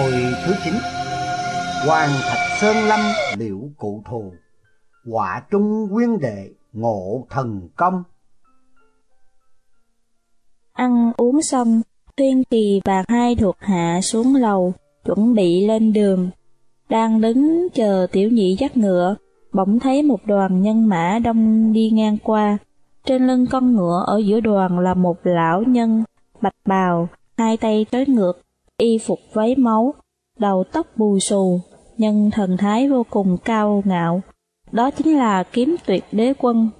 Hồi thứ 9 Hoàng Thạch Sơn Lâm liễu cụ thù quả trung nguyên đệ ngộ thần công Ăn uống xong, Tuyên Kỳ và hai thuộc hạ xuống lầu, chuẩn bị lên đường. Đang đứng chờ tiểu nhị dắt ngựa, bỗng thấy một đoàn nhân mã đông đi ngang qua. Trên lưng con ngựa ở giữa đoàn là một lão nhân, bạch bào, hai tay tới ngược, y phục váy máu, đầu tóc bù xù, nhân thần thái vô cùng cao ngạo. Đó chính là kiếm tuyệt đế quân.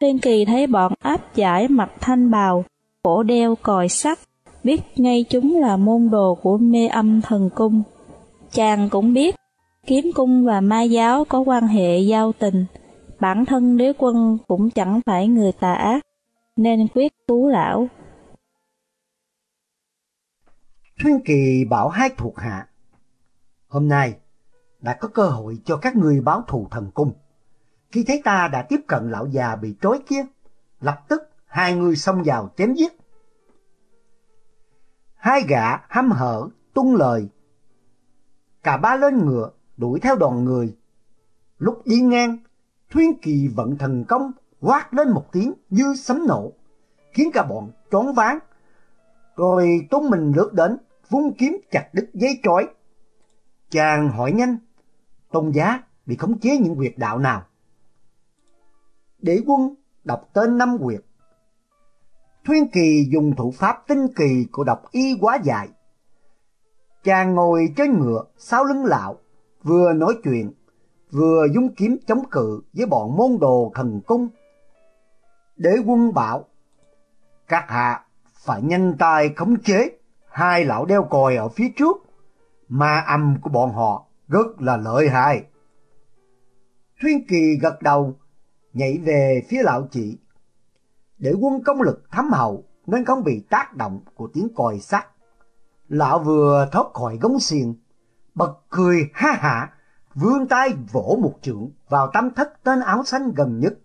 Thiên kỳ thấy bọn áp giải mặt thanh bào, cổ đeo còi sắt, biết ngay chúng là môn đồ của mê âm thần cung. Chàng cũng biết, kiếm cung và ma giáo có quan hệ giao tình, bản thân đế quân cũng chẳng phải người tà ác, nên quyết cứu lão. Thuyên Kỳ bảo hai thuộc hạ, hôm nay đã có cơ hội cho các người báo thù thần cung. Khi thấy ta đã tiếp cận lão già bị trói kia, lập tức hai người xông vào chém giết. Hai gã hăm hở, tung lời. Cả ba lên ngựa, đuổi theo đoàn người. Lúc đi ngang, Thuyên Kỳ vận thần công quát lên một tiếng như sấm nổ, khiến cả bọn trốn ván. Rồi tung mình lướt đến, vung kiếm chặt đứt dây trói. Chàng hỏi nhanh, tôn giá bị khống chế những quyệt đạo nào? Đế quân đọc tên năm quyệt. Thuyên Kỳ dùng thủ pháp tinh kỳ của độc y quá dài. Chàng ngồi trên ngựa sau lưng lão, vừa nói chuyện, vừa dung kiếm chống cự với bọn môn đồ thần cung. Đế quân bảo, các hạ phải nhanh tay khống chế hai lão đeo còi ở phía trước, ma âm của bọn họ rất là lợi hại. Thuyên Kỳ gật đầu, nhảy về phía lão chị, Để quân công lực thấm hậu nên không bị tác động của tiếng còi sắt. Lão vừa thoát khỏi gống xiềng, bật cười ha hả, vươn tay vỗ một trượng vào tâm thất tên áo xanh gần nhất.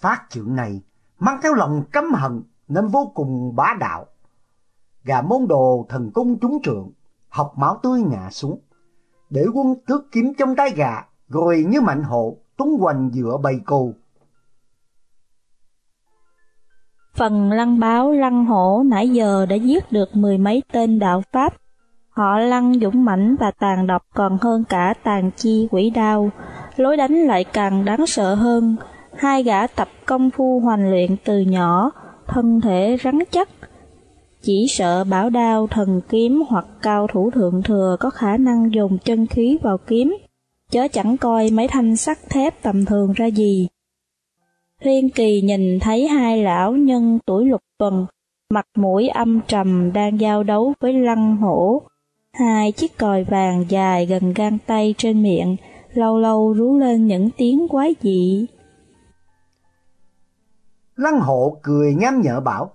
Phát trượng này mang theo lòng căm hận nên vô cùng bá đạo. Gà môn đồ thần cung trúng trượng, học máu tươi ngã xuống. Để quân thước kiếm trong tay gà, rồi như mạnh hộ túng quanh giữa bầy cù. Phần lăng báo lăng hổ nãy giờ đã giết được mười mấy tên đạo Pháp. Họ lăng dũng mãnh và tàn độc còn hơn cả tàn chi quỷ đao. Lối đánh lại càng đáng sợ hơn. Hai gã tập công phu hoành luyện từ nhỏ, thân thể rắn chắc. Chỉ sợ bảo đao thần kiếm hoặc cao thủ thượng thừa có khả năng dùng chân khí vào kiếm, chớ chẳng coi mấy thanh sắt thép tầm thường ra gì. Thiên Kỳ nhìn thấy hai lão nhân tuổi lục tuần, mặt mũi âm trầm đang giao đấu với lăng hổ. Hai chiếc còi vàng dài gần gang tay trên miệng, lâu lâu rú lên những tiếng quái dị. Lăng hộ cười nham nhở bảo,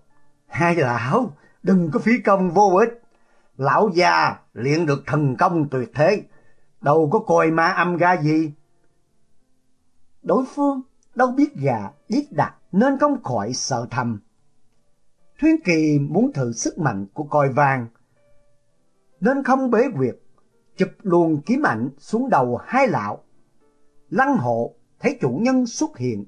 hai lão, đừng có phí công vô ích. Lão già luyện được thần công tuyệt thế, đâu có coi ma âm ra gì. Đối phương đâu biết gà, biết đặt nên không khỏi sợ thầm. Thuyên Kỳ muốn thử sức mạnh của còi vàng, nên không bế quyệt, chụp luồng kiếm ảnh xuống đầu hai lão. Lăng hộ thấy chủ nhân xuất hiện,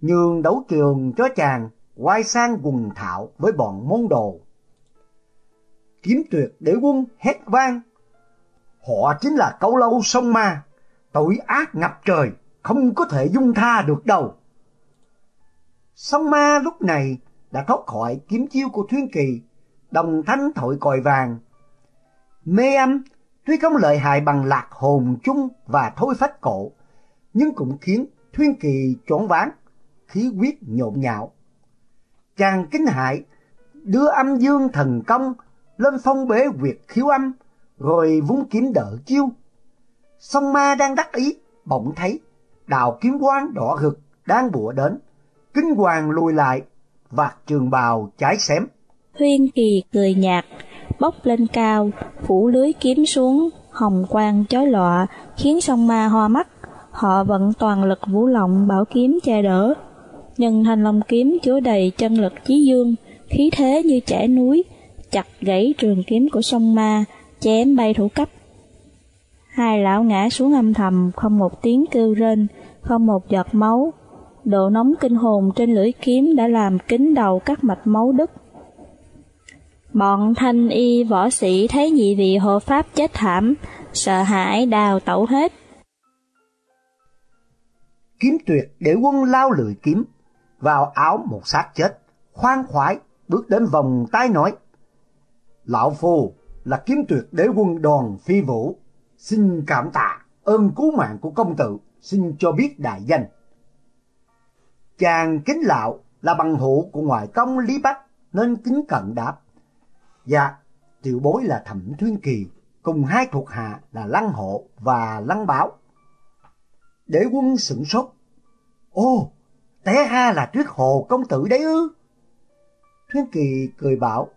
nhường đấu trường cho chàng quay sang quần thảo với bọn môn đồ. Kiếm tuyệt đế quân hét vang, họ chính là câu lâu sông ma, tội ác ngập trời không có thể dung tha được đâu. sông ma lúc này đã thoát khỏi kiếm chiêu của Thuyên Kỳ, đồng thanh thổi còi vàng. Mê âm tuy không lợi hại bằng lạc hồn chung và thôi phách cổ, nhưng cũng khiến Thuyên Kỳ choáng váng, khí huyết nhộn nhạo. Chàng kinh hại đưa âm dương thần công lên phong bế quyệt khiếu âm, rồi vung kiếm đỡ chiêu. Song ma đang đắc ý, bỗng thấy đạo kiếm quang đỏ rực đang bủa đến, kinh hoàng lùi lại, vạt trường bào cháy xém. Huyên kỳ cười nhạt, bốc lên cao, phủ lưới kiếm xuống, hồng quang chói lọa, khiến sông ma hoa mắt. Họ vận toàn lực vũ lộng bảo kiếm che đỡ. Nhân thanh long kiếm chứa đầy chân lực chí dương, khí thế như chẻ núi, chặt gãy trường kiếm của sông ma, chém bay thủ cấp. Hai lão ngã xuống âm thầm, không một tiếng kêu rên, không một giọt máu. Độ nóng kinh hồn trên lưỡi kiếm đã làm kín đầu các mạch máu đứt. Bọn thanh y võ sĩ thấy nhị vị hộ pháp chết thảm, sợ hãi đào tẩu hết. Kiếm tuyệt để quân lao lưỡi kiếm, vào áo một xác chết, khoan khoái, bước đến vòng tay nói. Lão Phu là kiếm tuyệt đế quân đoàn phi vũ, xin cảm tạ ơn cứu mạng của công tử, xin cho biết đại danh. Chàng kính lão là bằng hữu của ngoại công Lý Bách nên kính cận đáp. Dạ, tiểu bối là Thẩm Thuyên Kỳ, cùng hai thuộc hạ là Lăng Hộ và Lăng Bảo. Đế quân sửng sốt. Ô, té ha là Tuyết Hồ công tử đấy ư? Thuyên Kỳ cười bảo,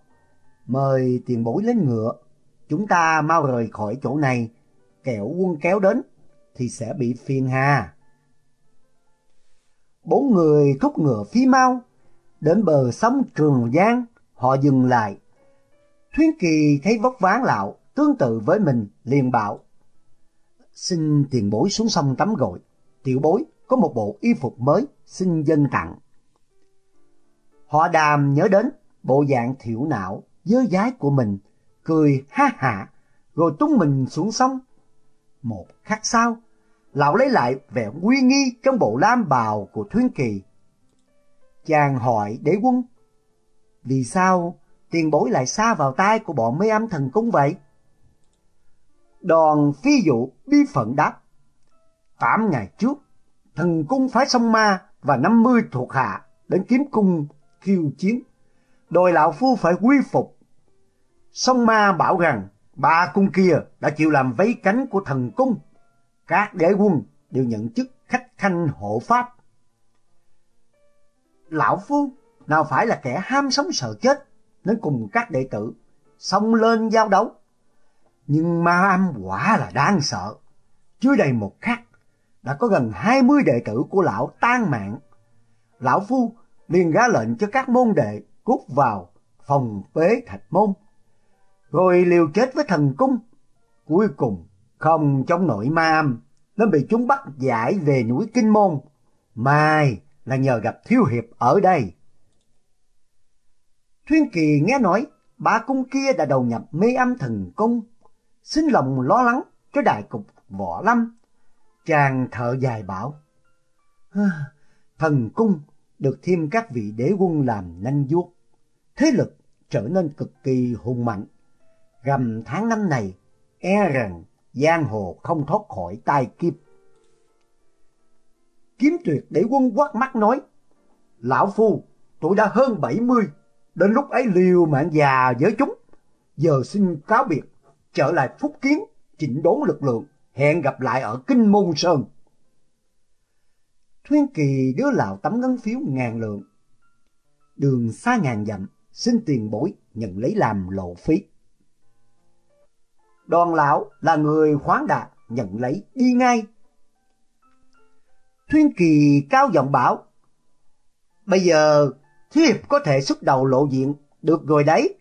mời tiền bối lên ngựa, chúng ta mau rời khỏi chỗ này, kẻo quân kéo đến thì sẽ bị phiền hà. Bốn người thúc ngựa phi mau, đến bờ sông Trường Giang, họ dừng lại. Thuyến Kỳ thấy vóc ván lão, tương tự với mình, liền bảo. Xin tiền bối xuống sông tắm gội, tiểu bối có một bộ y phục mới, xin dân tặng. Họ đàm nhớ đến bộ dạng thiểu não, dơ dái của mình, cười ha hạ, rồi tung mình xuống sông. Một khắc sau, lão lấy lại vẻ uy nghi trong bộ lam bào của Thuyên Kỳ. Chàng hỏi đế quân, vì sao tiền bối lại xa vào tay của bọn mê âm thần cung vậy? Đoàn phi dụ bi phận đáp, tám ngày trước, thần cung phái sông ma và năm mươi thuộc hạ đến kiếm cung khiêu chiến, đòi lão phu phải quy phục. Song ma bảo rằng, ba cung kia đã chịu làm vấy cánh của thần cung các đế quân đều nhận chức khách khanh hộ pháp. Lão Phu, nào phải là kẻ ham sống sợ chết, nên cùng các đệ tử xông lên giao đấu. Nhưng ma âm quả là đáng sợ. Chưa đầy một khắc, đã có gần 20 đệ tử của lão tan mạng. Lão Phu liền ra lệnh cho các môn đệ cút vào phòng phế thạch môn. Rồi liều chết với thần cung. Cuối cùng không chống nổi ma âm, nên bị chúng bắt giải về núi Kinh Môn. Mai là nhờ gặp Thiếu Hiệp ở đây. Thuyên Kỳ nghe nói ba cung kia đã đầu nhập mê âm thần cung, xin lòng lo lắng cho đại cục võ lâm. Chàng thở dài bảo, thần cung được thêm các vị đế quân làm nanh vuốt, thế lực trở nên cực kỳ hùng mạnh. Gầm tháng năm này, e rằng giang hồ không thoát khỏi tai kiếp. Kiếm tuyệt để quân quát mắt nói, Lão Phu, tôi đã hơn 70, đến lúc ấy liều mạng già với chúng. Giờ xin cáo biệt, trở lại phúc kiến, chỉnh đốn lực lượng, hẹn gặp lại ở Kinh Môn Sơn. Thuyên Kỳ đưa lão tấm ngân phiếu ngàn lượng. Đường xa ngàn dặm, xin tiền bối nhận lấy làm lộ phí. Đoàn lão là người khoáng đạt, nhận lấy đi ngay. Thuyên Kỳ cao giọng bảo, Bây giờ Thiếu Hiệp có thể xuất đầu lộ diện, được rồi đấy.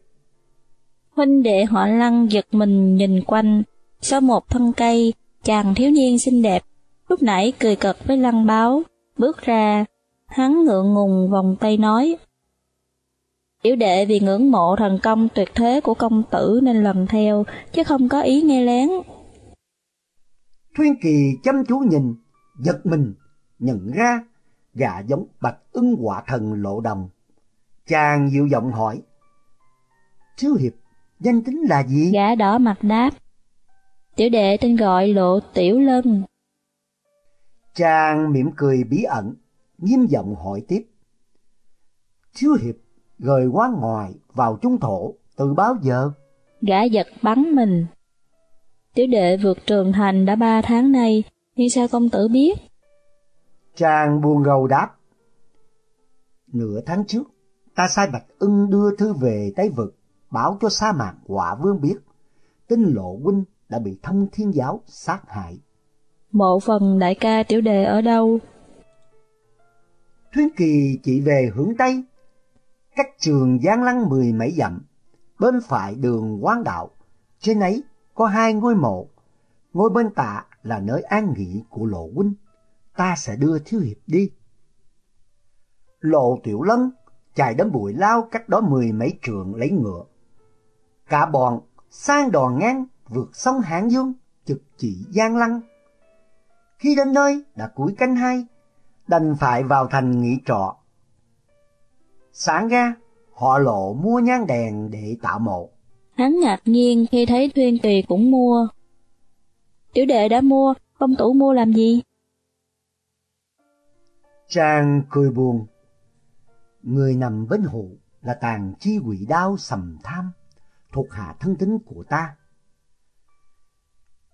Huynh đệ họ lăng giật mình nhìn quanh, sau một thân cây, chàng thiếu niên xinh đẹp, lúc nãy cười cợt với lăng báo, bước ra, hắn ngượng ngùng vòng tay nói. Tiểu đệ vì ngưỡng mộ thần công tuyệt thế của công tử nên lần theo, chứ không có ý nghe lén. Thuyên Kỳ chăm chú nhìn, giật mình, nhận ra gà giống bạch ưng quả thần lộ đồng. Chàng dịu giọng hỏi, Thiếu Hiệp, danh tính là gì? Gã đỏ mặt đáp, tiểu đệ tên gọi lộ tiểu lân. Chàng mỉm cười bí ẩn, nghiêm giọng hỏi tiếp. Thiếu Hiệp rời quá ngoài vào trung thổ từ bao giờ? Gã giật bắn mình. Tiểu đệ vượt trường thành đã ba tháng nay, nhưng sao công tử biết? Chàng buồn rầu đáp. Nửa tháng trước, ta sai Bạch ưng đưa thư về Tây Vực, báo cho sa mạc quả vương biết. Tinh lộ huynh đã bị thông thiên giáo sát hại. Mộ phần đại ca tiểu đề ở đâu? Thuyên Kỳ chỉ về hướng Tây, cách trường Giang Lăng mười mấy dặm, bên phải đường quán đạo, trên ấy có hai ngôi mộ. Ngôi bên tạ là nơi an nghỉ của Lộ huynh. Ta sẽ đưa Thiếu Hiệp đi. Lộ Tiểu Lân chạy đến bụi lao cách đó mười mấy trượng lấy ngựa. Cả bọn sang đò ngang vượt sông Hán Dương, trực chỉ Giang Lăng. Khi đến nơi đã cuối canh hai, đành phải vào thành nghỉ trọ. Sáng ra, họ lộ mua nhang đèn để tạo mộ. Hắn ngạc nhiên khi thấy Thuyên Kỳ cũng mua. Tiểu đệ đã mua, công tử mua làm gì? Trang cười buồn. Người nằm bên hồ là tàn chi quỷ đao sầm tham, thuộc hạ thân tính của ta.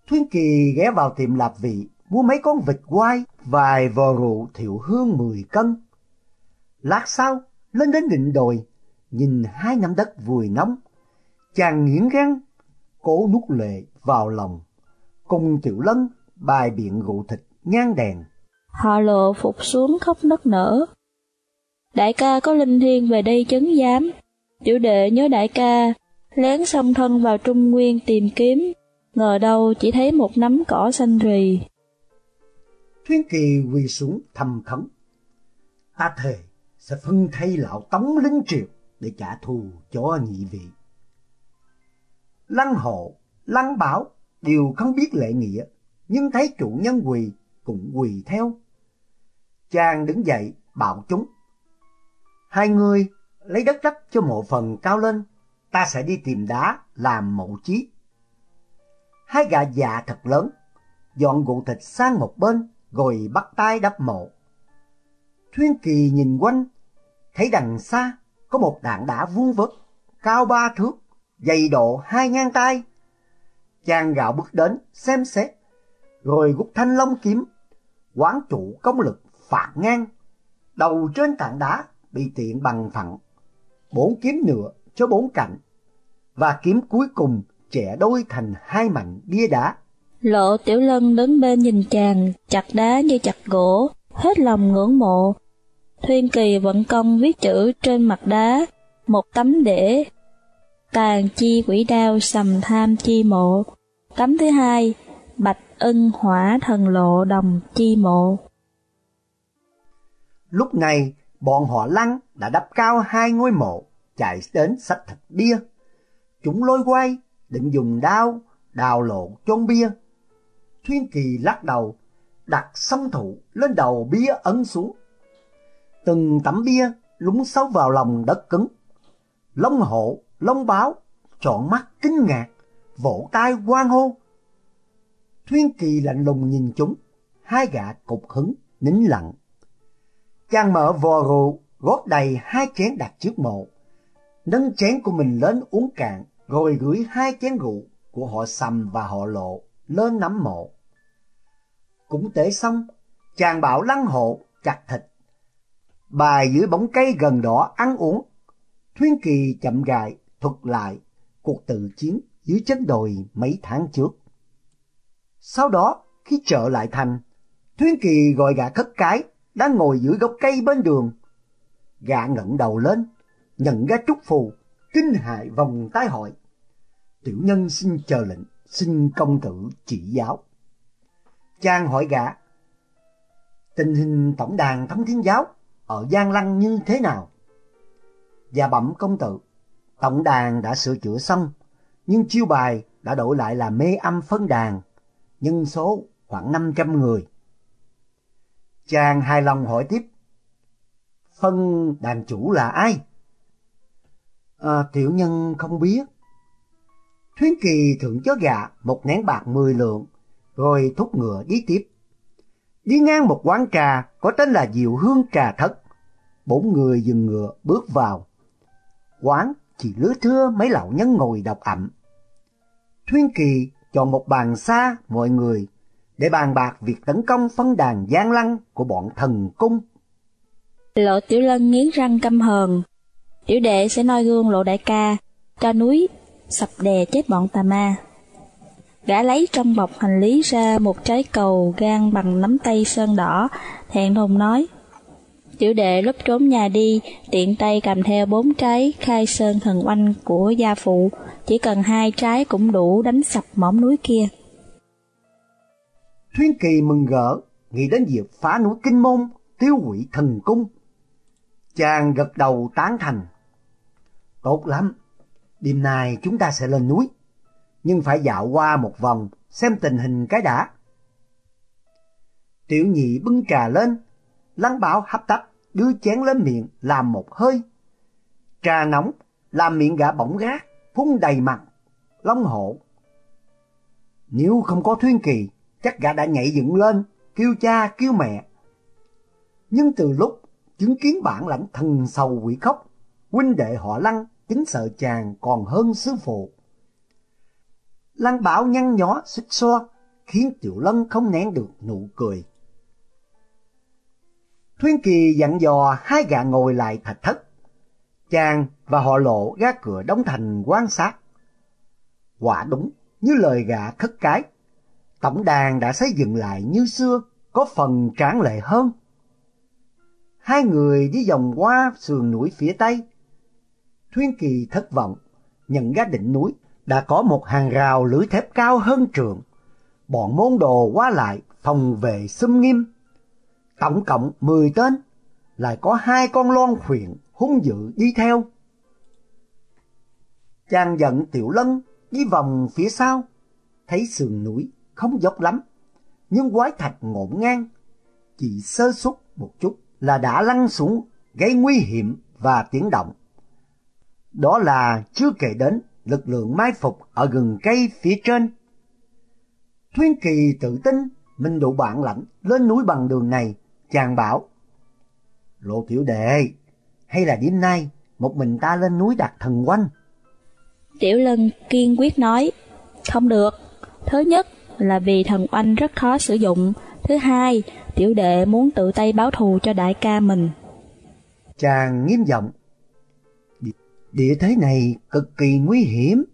Thuyên Kỳ ghé vào tiệm lạp vị, mua mấy con vịt quay, vài vò rượu thiệu hương mười cân. Lát sau, lên đến đỉnh đồi, nhìn hai nắm đất vùi nóng, chàng nghiến răng, cố nuốt lệ vào lòng, cùng tiểu lân bài biện rượu thịt ngang đèn. Họ lộ phục xuống khóc nức nở. Đại ca có linh thiên về đây chấn giám, tiểu đệ nhớ đại ca, lén xông thân vào Trung Nguyên tìm kiếm, ngờ đâu chỉ thấy một nắm cỏ xanh rì. Thuyên Kỳ quỳ xuống thầm khấn. Ta thề sẽ phân thay lão tống linh triều để trả thù cho nhị vị. Lăng hộ, lăng bảo đều không biết lệ nghĩa, nhưng thấy chủ nhân quỳ cũng quỳ theo. Chàng đứng dậy bảo chúng. Hai người lấy đất đắp cho mộ phần cao lên, ta sẽ đi tìm đá làm mộ chí. Hai gà già thật lớn, dọn gụ thịt sang một bên, rồi bắt tay đắp mộ. Thuyên Kỳ nhìn quanh, thấy đằng xa có một đạn đá vuông vức, cao ba thước, dày độ hai ngang tay. Chàng gạo bước đến, xem xét, rồi gục thanh long kiếm, quán chủ công lực phạt ngang, đầu trên tảng đá bị tiện bằng phẳng, bốn kiếm nửa cho bốn cạnh, và kiếm cuối cùng chẻ đôi thành hai mảnh bia đá. Lộ tiểu lân đứng bên nhìn chàng, chặt đá như chặt gỗ, hết lòng ngưỡng mộ. Thuyên kỳ vận công viết chữ trên mặt đá, một tấm để tàn chi quỷ đao sầm tham chi mộ. Tấm thứ hai, bạch ân hỏa thần lộ đồng chi mộ. Lúc này, bọn họ lăng đã đắp cao hai ngôi mộ, chạy đến sách thật bia. Chúng lôi quay, định dùng đao, đào lộ chôn bia. Thuyên Kỳ lắc đầu, đặt song thủ lên đầu bia ấn xuống. Từng tấm bia lúng sâu vào lòng đất cứng. Long hộ, long báo, trọn mắt kinh ngạc, vỗ tay hoan hô. Thuyên Kỳ lạnh lùng nhìn chúng, hai gã cục hứng, nín lặng. Chàng mở vò rượu, gót đầy hai chén đặt trước mộ. Nâng chén của mình lên uống cạn, rồi gửi hai chén rượu của họ sầm và họ lộ lên nắm mộ. Cũng tế xong, chàng bảo lăng hộ chặt thịt. Bài dưới bóng cây gần đó ăn uống. Thuyên Kỳ chậm rãi thuật lại cuộc tự chiến dưới chân đồi mấy tháng trước. Sau đó, khi trở lại thành, Thuyên Kỳ gọi gã khất cái đang ngồi dưới gốc cây bên đường. Gã ngẩng đầu lên, nhận ra trúc phù, kinh hại vòng tay hỏi. Tiểu nhân xin chờ lệnh, xin công tử chỉ giáo. Chàng hỏi gã, tình hình tổng đàn thống thiên giáo ở Giang Lăng như thế nào? Và bẩm công tử, tổng đàn đã sửa chữa xong, nhưng chiêu bài đã đổi lại là mê âm phân đàn, nhân số khoảng 500 người. Chàng hài lòng hỏi tiếp, phân đàn chủ là ai? À, tiểu nhân không biết. Thuyến Kỳ thượng cho gà một nén bạc mười lượng, rồi thúc ngựa đi tiếp. Đi ngang một quán trà có tên là Diệu Hương Trà Thất. Bốn người dừng ngựa bước vào. Quán chỉ lứa thưa mấy lão nhân ngồi đọc ẩm. Thuyên Kỳ chọn một bàn xa mọi người để bàn bạc việc tấn công phân đàn gian lăng của bọn thần cung. Lộ Tiểu Lân nghiến răng căm hờn. Tiểu đệ sẽ noi gương lộ đại ca, cho núi sập đè chết bọn tà ma. Gã lấy trong bọc hành lý ra một trái cầu gan bằng nắm tay sơn đỏ, thẹn thùng nói. Tiểu đệ lúc trốn nhà đi, tiện tay cầm theo bốn trái khai sơn thần oanh của gia phụ, chỉ cần hai trái cũng đủ đánh sập mỏm núi kia. Thuyên Kỳ mừng gỡ, nghĩ đến việc phá núi Kinh Môn, tiêu hủy thần cung. Chàng gật đầu tán thành. Tốt lắm, đêm nay chúng ta sẽ lên núi, nhưng phải dạo qua một vòng xem tình hình cái đã. Tiểu nhị bưng trà lên, lăng bảo hấp tấp đưa chén lên miệng làm một hơi. Trà nóng làm miệng gã bỗng rát, phun đầy mặt, long hộ. Nếu không có Thuyên Kỳ, chắc gã đã nhảy dựng lên, kêu cha kêu mẹ. Nhưng từ lúc chứng kiến bản lãnh thần sầu quỷ khóc, huynh đệ họ lăng tính sợ chàng còn hơn sư phụ. Lăng bảo nhăn nhó xích xoa, khiến Tiểu Lân không nén được nụ cười. Thuyên Kỳ dặn dò hai gã ngồi lại thạch thất. Chàng và họ lộ ra cửa đóng thành quan sát. Quả đúng như lời gã khất cái. Tổng đàn đã xây dựng lại như xưa, có phần tráng lệ hơn. Hai người đi vòng qua sườn núi phía tây. Thuyên Kỳ thất vọng, nhận ra đỉnh núi đã có một hàng rào lưới thép cao hơn trường. Bọn môn đồ qua lại phòng vệ xâm nghiêm tổng cộng 10 tên, lại có hai con loan khuyện hung dữ đi theo. Chàng giận Tiểu Lân đi vòng phía sau, thấy sườn núi không dốc lắm, nhưng quái thạch ngổn ngang, chỉ sơ xuất một chút là đã lăn xuống gây nguy hiểm và tiếng động. Đó là chưa kể đến lực lượng mai phục ở gần cây phía trên. Thuyên Kỳ tự tin mình đủ bản lãnh lên núi bằng đường này Chàng bảo, Lộ tiểu đệ, hay là đêm nay một mình ta lên núi đặt thần quanh? Tiểu Lân kiên quyết nói, không được. Thứ nhất là vì thần oanh rất khó sử dụng. Thứ hai, tiểu đệ muốn tự tay báo thù cho đại ca mình. Chàng nghiêm giọng, địa thế này cực kỳ nguy hiểm.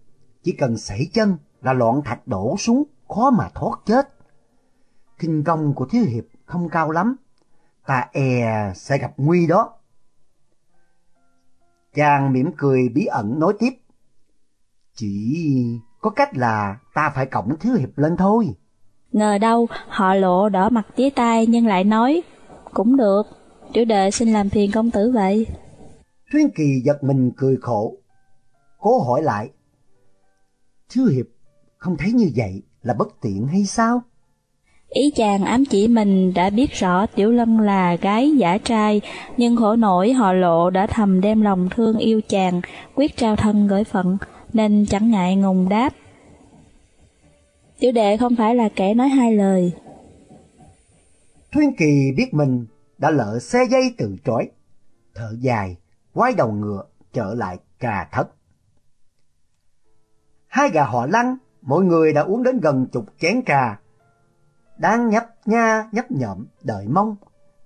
Chỉ cần sảy chân là loạn thạch đổ xuống, khó mà thoát chết. Kinh công của Thiếu Hiệp không cao lắm, ta e sẽ gặp nguy đó. Chàng mỉm cười bí ẩn nói tiếp. Chỉ có cách là ta phải cổng thiếu hiệp lên thôi. Ngờ đâu họ lộ đỏ mặt tía tai nhưng lại nói, cũng được, tiểu đệ xin làm phiền công tử vậy. Thuyên Kỳ giật mình cười khổ, cố hỏi lại, thiếu hiệp không thấy như vậy là bất tiện hay sao? Ý chàng ám chỉ mình đã biết rõ Tiểu Lân là gái giả trai, nhưng khổ nổi họ lộ đã thầm đem lòng thương yêu chàng, quyết trao thân gửi phận, nên chẳng ngại ngùng đáp. Tiểu đệ không phải là kẻ nói hai lời. Thuyên Kỳ biết mình đã lỡ xe dây từ trói, thở dài, quay đầu ngựa trở lại cà thất. Hai gà họ lăng, mỗi người đã uống đến gần chục chén trà, đang nhấp nha nhấp nhậm đợi mong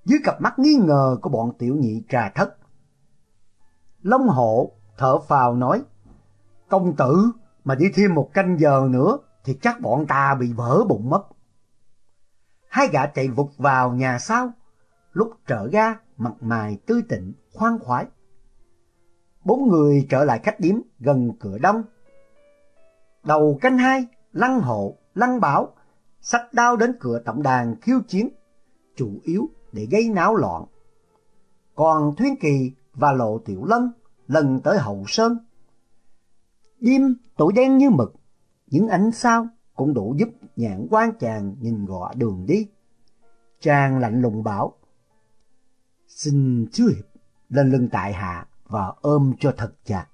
dưới cặp mắt nghi ngờ của bọn tiểu nhị trà thất. Long hộ thở phào nói, công tử mà đi thêm một canh giờ nữa thì chắc bọn ta bị vỡ bụng mất. Hai gã chạy vụt vào nhà sau, lúc trở ra mặt mày tươi tịnh, khoan khoái. Bốn người trở lại khách điếm gần cửa đông. Đầu canh hai, lăng hộ, lăng bảo sách đao đến cửa tổng đàn khiêu chiến, chủ yếu để gây náo loạn. Còn Thuyên Kỳ và Lộ Tiểu Lân lần tới Hậu Sơn. Đêm tối đen như mực, những ánh sao cũng đủ giúp nhãn quan chàng nhìn gọ đường đi. Chàng lạnh lùng bảo, xin chưa hiệp lên lưng tại hạ và ôm cho thật chặt.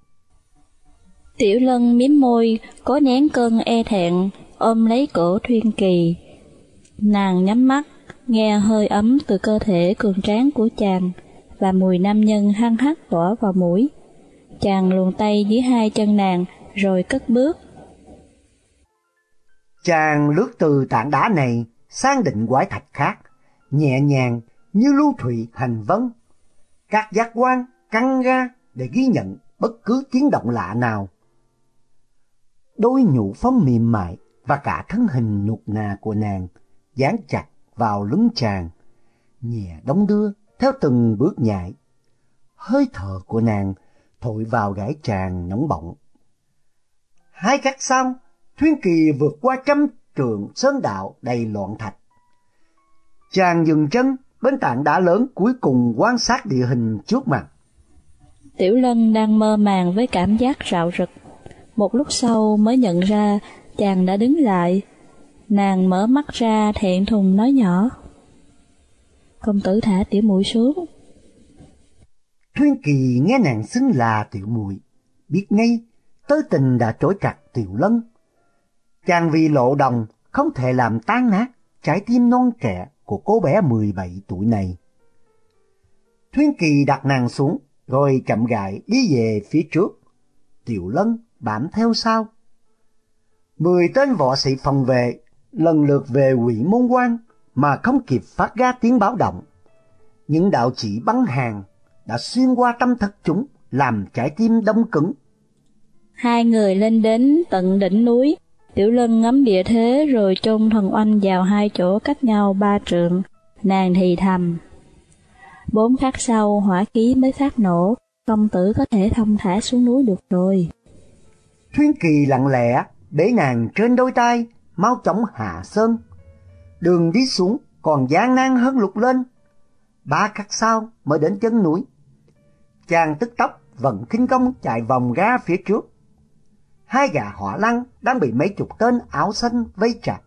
Tiểu Lân miếm môi, cố nén cơn e thẹn, ôm lấy cổ Thuyên Kỳ. Nàng nhắm mắt, nghe hơi ấm từ cơ thể cường tráng của chàng và mùi nam nhân hăng hắc tỏa vào mũi. Chàng luồn tay dưới hai chân nàng rồi cất bước. Chàng lướt từ tảng đá này sang định quái thạch khác, nhẹ nhàng như lưu thủy hành vấn. Các giác quan căng ra để ghi nhận bất cứ tiếng động lạ nào. Đôi nhũ phóng mềm mại và cả thân hình nụt nà của nàng dán chặt vào lưng chàng, nhẹ đóng đưa theo từng bước nhảy. Hơi thở của nàng thổi vào gãi chàng nóng bỏng. Hai khắc sau, Thuyên Kỳ vượt qua trăm trường sơn đạo đầy loạn thạch. Chàng dừng chân bên tảng đá lớn cuối cùng quan sát địa hình trước mặt. Tiểu Lân đang mơ màng với cảm giác rạo rực. Một lúc sau mới nhận ra chàng đã đứng lại. Nàng mở mắt ra thẹn thùng nói nhỏ. Công tử thả tiểu muội xuống. Thuyên Kỳ nghe nàng xưng là tiểu muội, biết ngay tới tình đã trối chặt tiểu lân. Chàng vì lộ đồng không thể làm tan nát trái tim non trẻ của cô bé 17 tuổi này. Thuyên Kỳ đặt nàng xuống, rồi chậm rãi đi về phía trước. Tiểu Lân bám theo sau. Mười tên võ sĩ phòng vệ lần lượt về quỷ môn quan mà không kịp phát ra tiếng báo động. Những đạo chỉ bắn hàng đã xuyên qua tâm thất chúng làm trái tim đông cứng. Hai người lên đến tận đỉnh núi, Tiểu Lân ngắm địa thế rồi chôn thần oanh vào hai chỗ cách nhau ba trượng, nàng thì thầm. Bốn khắc sau hỏa khí mới phát nổ, công tử có thể thông thả xuống núi được rồi. Thuyên Kỳ lặng lẽ để nàng trên đôi tay, mau chóng hạ sơn. Đường đi xuống còn gian nan hơn lục lên. Ba khắc sau mới đến chân núi. Chàng tức tốc vận kinh công chạy vòng ra phía trước hai gà hỏa lăng đang bị mấy chục tên áo xanh vây chặt.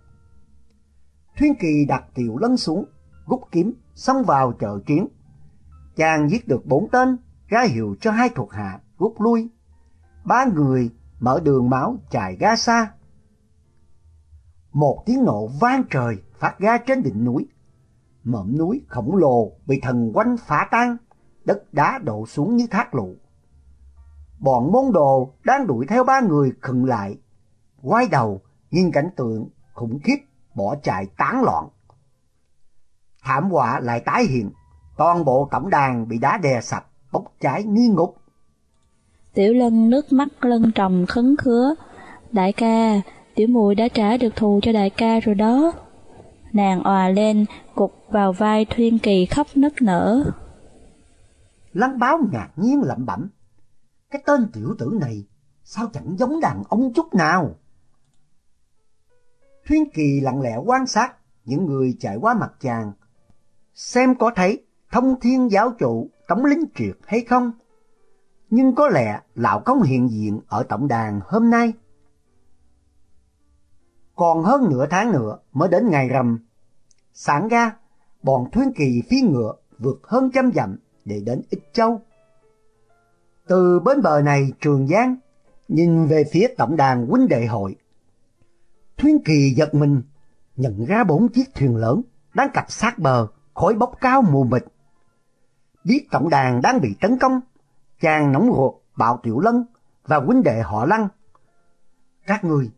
Thuyên Kỳ đặt tiểu lân xuống, rút kiếm, xông vào chợ chiến. Chàng giết được bốn tên, ra hiệu cho hai thuộc hạ rút lui. Ba người mở đường máu chạy ra xa. Một tiếng nổ vang trời phát ra trên đỉnh núi. Mỏm núi khổng lồ bị thần quanh phá tan, đất đá đổ xuống như thác lũ bọn môn đồ đang đuổi theo ba người khựng lại, quay đầu nhìn cảnh tượng khủng khiếp bỏ chạy tán loạn. Thảm họa lại tái hiện, toàn bộ tổng đàn bị đá đè sập, bốc cháy nghi ngục. Tiểu Lân nước mắt lân tròng khấn khứa, đại ca, tiểu muội đã trả được thù cho đại ca rồi đó. Nàng òa lên, cục vào vai Thuyên Kỳ khóc nức nở. Lăng báo ngạc nhiên lẩm bẩm, cái tên tiểu tử này sao chẳng giống đàn ông chút nào. Thuyên Kỳ lặng lẽ quan sát những người chạy qua mặt chàng, xem có thấy thông thiên giáo chủ tống lính triệt hay không. Nhưng có lẽ lão công hiện diện ở tổng đàn hôm nay. Còn hơn nửa tháng nữa mới đến ngày rằm. Sáng ra, bọn Thuyên Kỳ phi ngựa vượt hơn trăm dặm để đến Ích Châu. Từ bến bờ này Trường Giang nhìn về phía tổng đàn huynh đệ hội. Thuyên Kỳ giật mình, nhận ra bốn chiếc thuyền lớn đang cập sát bờ, khói bốc cao mù mịt. Biết tổng đàn đang bị tấn công, chàng nóng ruột bảo Tiểu Lân và huynh đệ họ Lăng. Các người,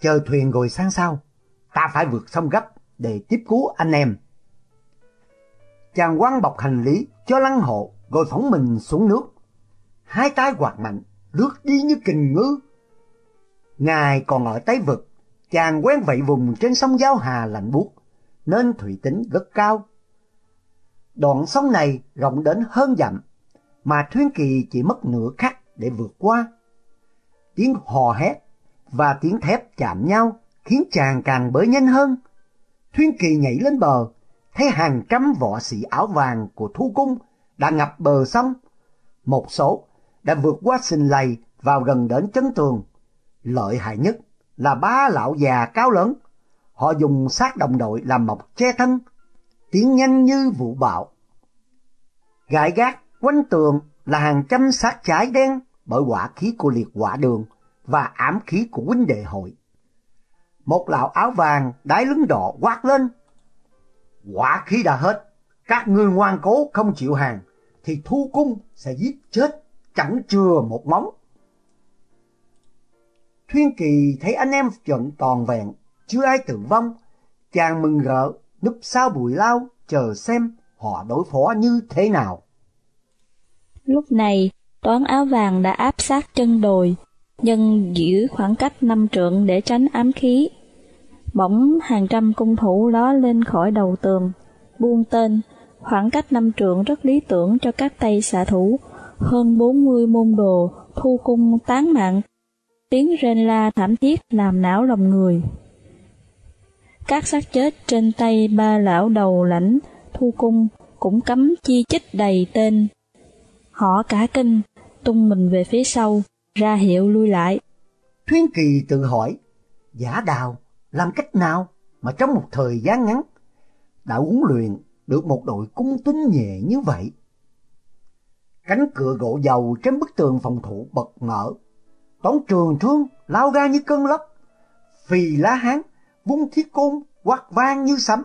chờ thuyền rồi sang sau, ta phải vượt sông gấp để tiếp cứu anh em. Chàng quăng bọc hành lý cho Lăng hộ rồi phóng mình xuống nước hai tay quạt mạnh, lướt đi như kình ngư. Ngài còn ở Tây Vực, chàng quen vậy vùng trên sông Giao Hà lạnh buốt, nên thủy tính rất cao. Đoạn sông này rộng đến hơn dặm, mà Thuyên Kỳ chỉ mất nửa khắc để vượt qua. Tiếng hò hét và tiếng thép chạm nhau khiến chàng càng bới nhanh hơn. Thuyên Kỳ nhảy lên bờ, thấy hàng trăm võ sĩ áo vàng của Thu Cung đã ngập bờ sông. Một số đã vượt qua sình lầy vào gần đến chân tường. Lợi hại nhất là ba lão già cao lớn. Họ dùng xác đồng đội làm mộc che thân, tiến nhanh như vụ bão. Gại gác quanh tường là hàng trăm xác trái đen bởi quả khí của liệt quả đường và ám khí của huynh đệ hội. Một lão áo vàng đái lưng đỏ quát lên. Quả khí đã hết, các ngươi ngoan cố không chịu hàng, thì thu cung sẽ giết chết chẳng chừa một móng. Thuyên Kỳ thấy anh em trận toàn vẹn, chưa ai tử vong, chàng mừng rỡ, núp sau bụi lao, chờ xem họ đối phó như thế nào. Lúc này, toán áo vàng đã áp sát chân đồi, nhưng giữ khoảng cách năm trượng để tránh ám khí. Bỗng hàng trăm cung thủ ló lên khỏi đầu tường, buông tên, khoảng cách năm trượng rất lý tưởng cho các tay xạ thủ. Hơn 40 môn đồ thu cung tán mạng, tiếng rên la thảm thiết làm não lòng người. Các xác chết trên tay ba lão đầu lãnh thu cung cũng cấm chi chích đầy tên. Họ cả kinh, tung mình về phía sau, ra hiệu lui lại. Thuyên Kỳ tự hỏi, giả đào làm cách nào mà trong một thời gian ngắn đã huấn luyện được một đội cung tinh nhẹ như vậy? Cánh cửa gỗ dầu trên bức tường phòng thủ bật mở, toán trường thương lao ra như cơn lốc, phì lá hán vung thiết côn quát vang như sấm.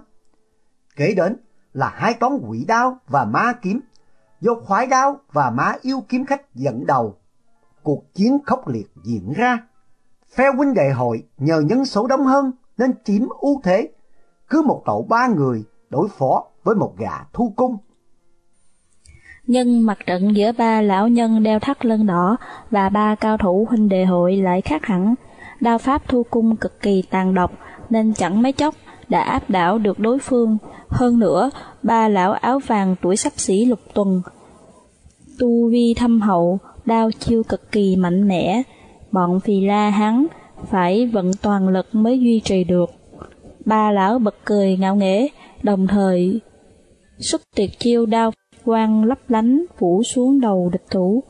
Kể đến là hai toán quỷ đao và ma kiếm, do khoái đao và ma yêu kiếm khách dẫn đầu. Cuộc chiến khốc liệt diễn ra. Phe huynh đệ hội nhờ nhân số đông hơn nên chiếm ưu thế. Cứ một tổ ba người đối phó với một gã thu cung. Nhưng mặt trận giữa ba lão nhân đeo thắt lưng đỏ và ba cao thủ huynh đệ hội lại khác hẳn. Đao pháp thu cung cực kỳ tàn độc nên chẳng mấy chốc đã áp đảo được đối phương. Hơn nữa, ba lão áo vàng tuổi sắp xỉ lục tuần. Tu vi thâm hậu, đao chiêu cực kỳ mạnh mẽ. Bọn phì la hắn phải vận toàn lực mới duy trì được. Ba lão bật cười ngạo nghễ, đồng thời xuất tuyệt chiêu đao quang lấp lánh phủ xuống đầu địch thủ.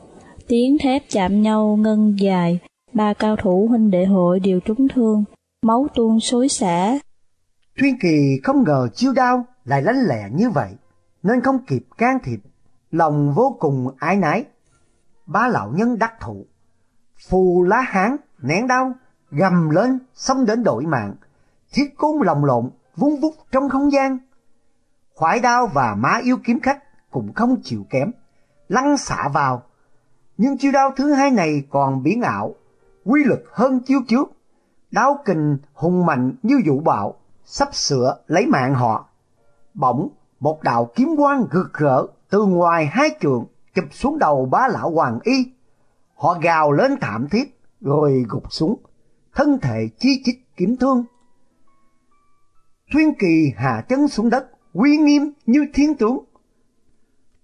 Tiếng thép chạm nhau ngân dài, ba cao thủ huynh đệ hội đều trúng thương, máu tuôn xối xả. Thuyên Kỳ không ngờ chiêu đao lại lánh lẹ như vậy, nên không kịp can thiệp, lòng vô cùng ái nái. Ba lão nhân đắc thụ, phù lá hán nén đau, gầm lên xông đến đội mạng, thiết côn lồng lộn vung vút trong không gian. Khoái đao và má yêu kiếm khách cũng không chịu kém, lăn xả vào. Nhưng chiêu đao thứ hai này còn biến ảo, quy lực hơn chiêu trước đáo kình hùng mạnh như vũ bạo, sắp sửa lấy mạng họ. Bỗng, một đạo kiếm quang rực rỡ từ ngoài hai trường chụp xuống đầu bá lão hoàng y. Họ gào lên thảm thiết rồi gục xuống, thân thể chi chít kiếm thương. Thuyên kỳ hạ chấn xuống đất, uy nghiêm như thiên tướng.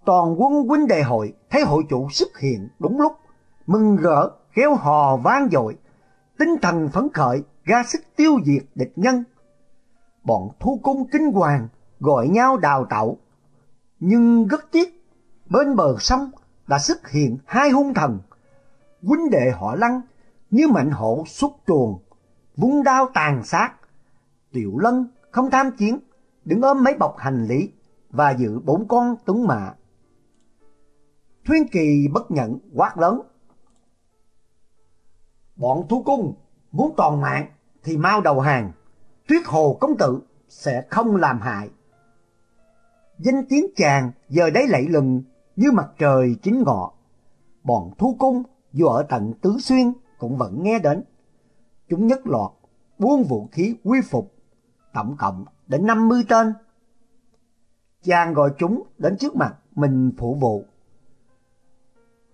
Toàn quân huynh đệ hội thấy hội chủ xuất hiện đúng lúc, mừng rỡ, kéo hò vang dội, tinh thần phấn khởi, ra sức tiêu diệt địch nhân. Bọn thu cung kinh hoàng gọi nhau đào tạo, nhưng rất tiếc, bên bờ sông đã xuất hiện hai hung thần. Huynh đệ họ lăng như mạnh hổ xuất chuồng, vung đao tàn sát. Tiểu Lân không tham chiến, đứng ôm mấy bọc hành lý và giữ bốn con tuấn mạ. Thuyên Kỳ bất nhận quát lớn. Bọn thú cung muốn toàn mạng thì mau đầu hàng, tuyết hồ công tử sẽ không làm hại. Danh tiếng chàng giờ đấy lạy lừng như mặt trời chính ngọ. Bọn thú cung dù ở tận Tứ Xuyên cũng vẫn nghe đến. Chúng nhất loạt buông vũ khí quy phục, tổng cộng đến 50 tên. Chàng gọi chúng đến trước mặt mình phụ vụ.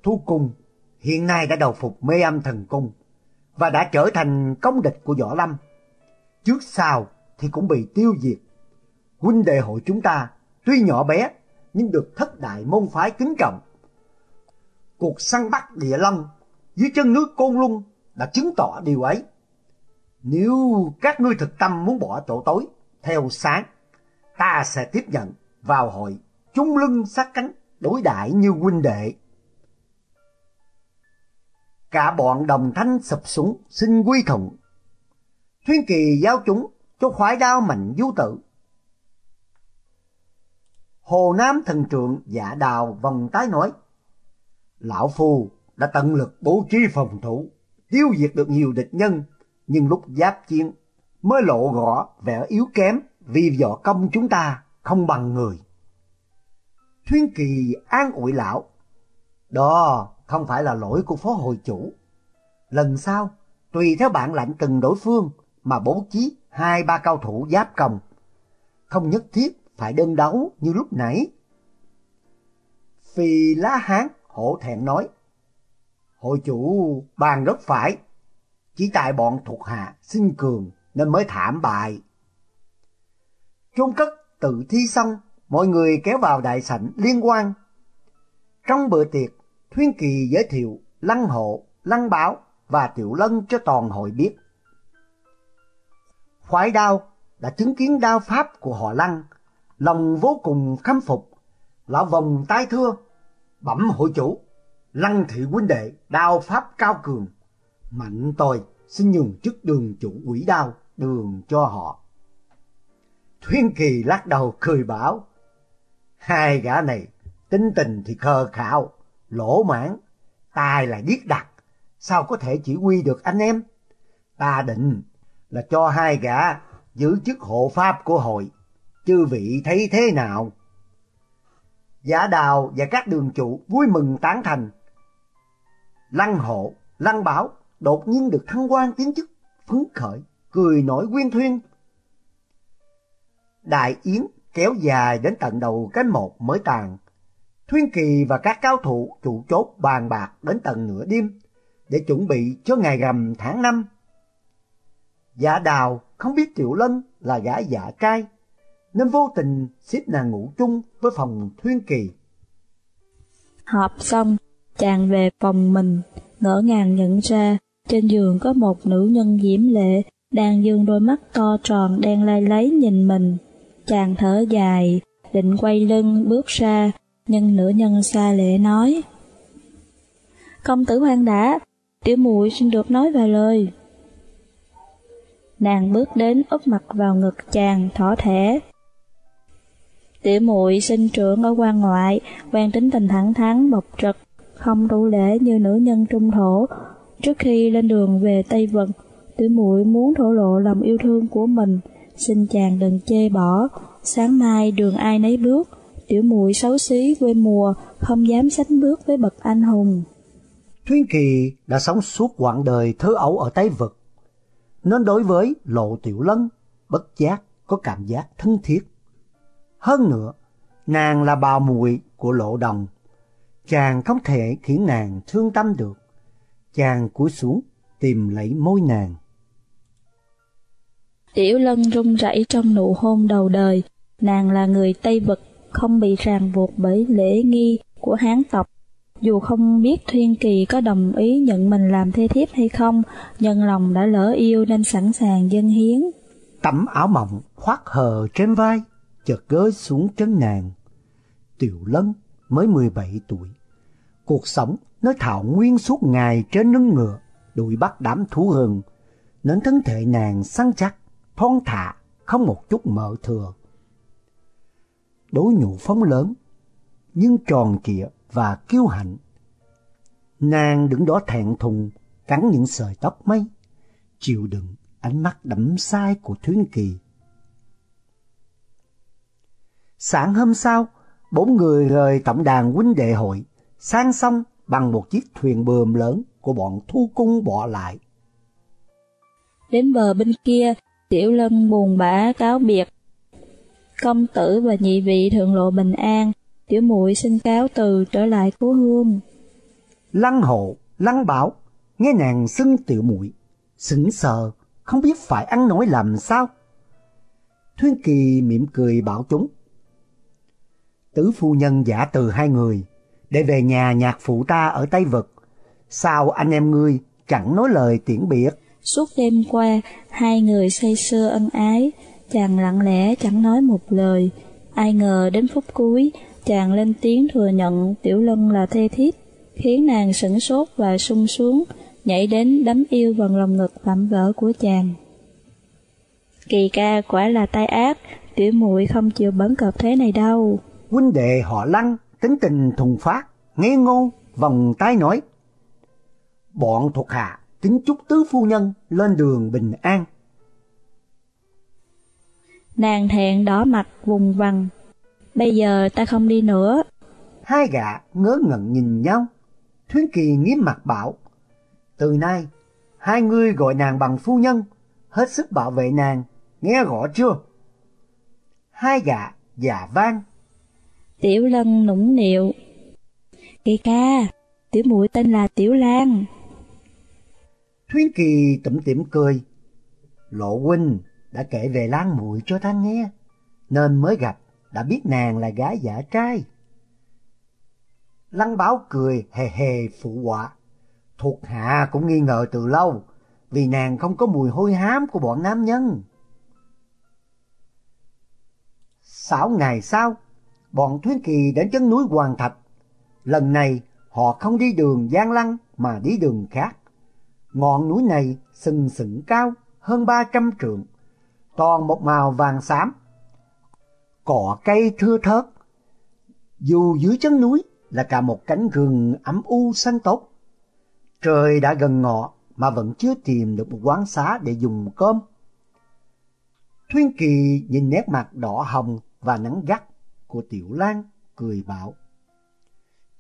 Thu cung hiện nay đã đầu phục mê âm thần cung và đã trở thành công địch của Võ Lâm. Trước sau thì cũng bị tiêu diệt. Huynh đệ hội chúng ta tuy nhỏ bé nhưng được thất đại môn phái kính trọng. Cuộc săn bắt địa long dưới chân núi Côn Luân đã chứng tỏ điều ấy. Nếu các ngươi thực tâm muốn bỏ chỗ tối theo sáng, ta sẽ tiếp nhận vào hội chung lưng sát cánh đối đãi như huynh đệ. Cả bọn đồng thanh sụp xuống xin quy thuận. Thuyên Kỳ giao chúng cho khoái đao mạnh du tự. Hồ Nam thần trượng dạ đào vòng tái nói. Lão Phu đã tận lực bố trí phòng thủ, tiêu diệt được nhiều địch nhân, nhưng lúc giáp chiến mới lộ rõ vẻ yếu kém vì võ công chúng ta không bằng người. Thuyên Kỳ an ủi lão, đó không phải là lỗi của phó hội chủ. Lần sau, tùy theo bản lãnh từng đối phương mà bố trí hai ba cao thủ giáp công. Không nhất thiết phải đơn đấu như lúc nãy. Phi lá hán hổ thẹn nói, Hội chủ bàn rất phải, chỉ tại bọn thuộc hạ sinh cường nên mới thảm bại. Chôn cất tự thi xong, mọi người kéo vào đại sảnh liên quan. Trong bữa tiệc, Thuyên Kỳ giới thiệu Lăng Hộ, Lăng Bảo và Tiểu Lân cho toàn hội biết. Khoái đao đã chứng kiến đao pháp của họ Lăng, lòng vô cùng khâm phục, lão vòng tay thưa, bẩm hội chủ, Lăng thị huynh đệ đao pháp cao cường, mạnh tôi xin nhường chức đường chủ quỷ đao đường cho họ. Thuyên Kỳ lắc đầu cười bảo, hai gã này tính tình thì khờ khạo, lỗ mãn, tài là điếc đặc, sao có thể chỉ huy được anh em? Ta định là cho hai gã giữ chức hộ pháp của hội, chư vị thấy thế nào? Giả đào và các đường chủ vui mừng tán thành. Lăng hộ, lăng bảo đột nhiên được thăng quan tiến chức, phấn khởi, cười nổi quyên thuyên. Đại yến kéo dài đến tận đầu cái một mới tàn. Thuyên Kỳ và các cao thủ trụ chốt bàn bạc đến tận nửa đêm để chuẩn bị cho ngày rằm tháng năm. Dạ đào không biết Tiểu Lân là gã dạ trai, nên vô tình xếp nàng ngủ chung với phòng Thuyên Kỳ. Họp xong, chàng về phòng mình, ngỡ ngàng nhận ra trên giường có một nữ nhân diễm lệ đang dương đôi mắt to tròn đang lay lấy nhìn mình. Chàng thở dài, định quay lưng bước ra, nhưng nữ nhân xa lệ nói. Công tử hoang đã, tiểu muội xin được nói vài lời. Nàng bước đến úp mặt vào ngực chàng, thỏ thẻ. Tiểu muội sinh trưởng ở quan ngoại, quan tính tình thẳng thắn, bộc trực, không thủ lễ như nữ nhân trung thổ. Trước khi lên đường về Tây Vân, tiểu muội muốn thổ lộ lòng yêu thương của mình, xin chàng đừng chê bỏ. Sáng mai đường ai nấy bước, tiểu muội xấu xí quê mùa, không dám sánh bước với bậc anh hùng. Thuyên Kỳ đã sống suốt quãng đời thơ ấu ở Tây Vực, nên đối với Lộ Tiểu Lân bất giác có cảm giác thân thiết. Hơn nữa, nàng là bà muội của Lộ Đồng, chàng không thể khiến nàng thương tâm được. Chàng cúi xuống tìm lấy môi nàng. Tiểu Lân run rẩy trong nụ hôn đầu đời, nàng là người Tây Vực, không bị ràng buộc bởi lễ nghi của Hán tộc. Dù không biết thiên Kỳ có đồng ý nhận mình làm thê thiếp hay không, nhân lòng đã lỡ yêu nên sẵn sàng dâng hiến. Tấm áo mỏng khoác hờ trên vai, chợt gới xuống chân nàng. Tiểu Lân mới 17 tuổi. Cuộc sống nó thảo nguyên suốt ngày trên lưng ngựa, đuổi bắt đám thú rừng, nên thân thể nàng săn chắc, thon thả, không một chút mỡ thừa. Đối nhụ phóng lớn, nhưng tròn trịa và kiêu hãnh. Nàng đứng đó thẹn thùng, cắn những sợi tóc mây, chịu đựng ánh mắt đẫm sai của Thuyến Kỳ. Sáng hôm sau, bốn người rời tổng đàn huynh đệ hội, sang sông bằng một chiếc thuyền bờm lớn của bọn thu cung bỏ lại. Đến bờ bên kia, Tiểu Lân buồn bã cáo biệt. Công tử và nhị vị thượng lộ bình an, tiểu muội xin cáo từ trở lại cố hương. Lăng hộ, lăng bảo, nghe nàng xưng tiểu muội sững sờ, không biết phải ăn nói làm sao. Thuyên Kỳ mỉm cười bảo chúng. Tứ phu nhân giả từ hai người, để về nhà nhạc phụ ta ở Tây Vực. Sao anh em ngươi chẳng nói lời tiễn biệt? Suốt đêm qua, hai người say sưa ân ái, chàng lặng lẽ chẳng nói một lời. Ai ngờ đến phút cuối, chàng lên tiếng thừa nhận Tiểu Lân là thê thiếp, khiến nàng sửng sốt và sung xuống, nhảy đến đấm yêu vào lòng ngực vạm vỡ của chàng. Kỳ ca quả là tai ác, tiểu muội không chịu bấn cợt thế này đâu. Huynh đệ họ Lăng, tính tình thùng phát, nghe ngô, vòng tay nói. Bọn thuộc hạ kính chúc tứ phu nhân lên đường bình an. Nàng thẹn đỏ mặt vùng vằng. Bây giờ ta không đi nữa. Hai gã ngớ ngẩn nhìn nhau. Thuyến Kỳ nghiêm mặt bảo. Từ nay, hai ngươi gọi nàng bằng phu nhân, hết sức bảo vệ nàng, nghe rõ chưa? Hai gã già vang. Tiểu Lân nũng nịu. Kỳ ca, tiểu muội tên là Tiểu Lan. Thuyến Kỳ tủm tỉm cười. Lộ huynh đã kể về Lan muội cho ta nghe, nên mới gặp đã biết nàng là gái giả trai. Lăng báo cười hề hề phụ họa. Thuộc hạ cũng nghi ngờ từ lâu, vì nàng không có mùi hôi hám của bọn nam nhân. Sáu ngày sau, bọn Thuyến Kỳ đến chân núi Hoàng Thạch. Lần này họ không đi đường Giang Lăng mà đi đường khác. Ngọn núi này sừng sững cao hơn 300 trượng, toàn một màu vàng xám. Cỏ cây thưa thớt, dù dưới chân núi là cả một cánh rừng ấm u xanh tốt. Trời đã gần ngọ mà vẫn chưa tìm được một quán xá để dùng cơm. Thuyên Kỳ nhìn nét mặt đỏ hồng và nắng gắt của Tiểu Lan, cười bảo.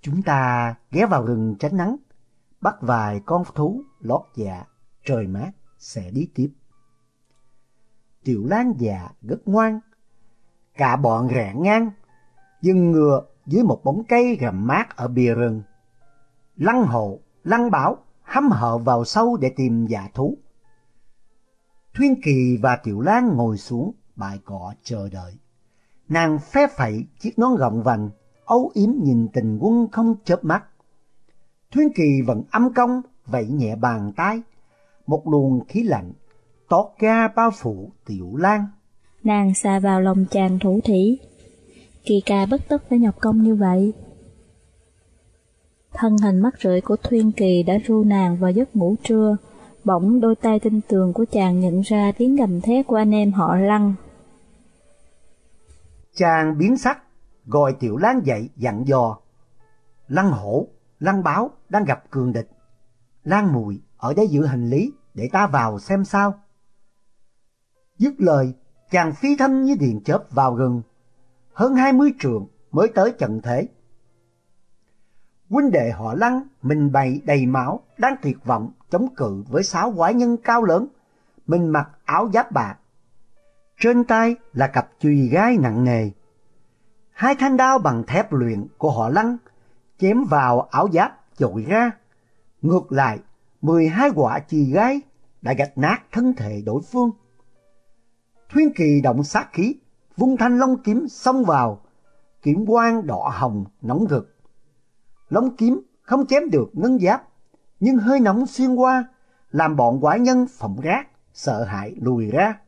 Chúng ta ghé vào rừng tránh nắng, bắt vài con thú lót dạ, trời mát, sẽ đi tiếp. Tiểu Lan già rất ngoan, cả bọn rẽ ngang, dừng ngựa dưới một bóng cây rậm mát ở bìa rừng. Lăng hộ, lăng bảo hăm hở vào sâu để tìm giả thú. Thuyên Kỳ và Tiểu Lan ngồi xuống bãi cỏ chờ đợi. Nàng phé phẩy chiếc nón gọng vành, âu yếm nhìn tình quân không chớp mắt. Thuyên Kỳ vẫn âm công, vẫy nhẹ bàn tay, một luồng khí lạnh, tót ra bao phủ Tiểu Lan. Nàng xà vào lòng chàng thủ thủy. Kỳ ca bất tức phải nhọc công như vậy. Thân hình mắt rưỡi của Thuyên Kỳ đã ru nàng vào giấc ngủ trưa, bỗng đôi tay tinh tường của chàng nhận ra tiếng gầm thét của anh em họ Lăng. Chàng biến sắc, gọi Tiểu Lan dậy dặn dò. Lăng hổ, lăng báo đang gặp cường địch. Lan mùi ở đây giữ hành lý để ta vào xem sao. Dứt lời, chàng phi thân như điện chớp vào rừng. Hơn hai mươi trường mới tới trận thế. Huynh đệ họ lăng, mình bày đầy máu, đang tuyệt vọng chống cự với sáu quái nhân cao lớn. Mình mặc áo giáp bạc. Trên tay là cặp chùy gai nặng nề. Hai thanh đao bằng thép luyện của họ lăng chém vào áo giáp dội ra. Ngược lại, mười hai quả chì gai đã gạch nát thân thể đối phương. Thuyên kỳ động sát khí, vung thanh long kiếm xông vào, kiếm quang đỏ hồng nóng rực. Long kiếm không chém được ngân giáp, nhưng hơi nóng xuyên qua, làm bọn quái nhân phỏng rác, sợ hãi lùi ra.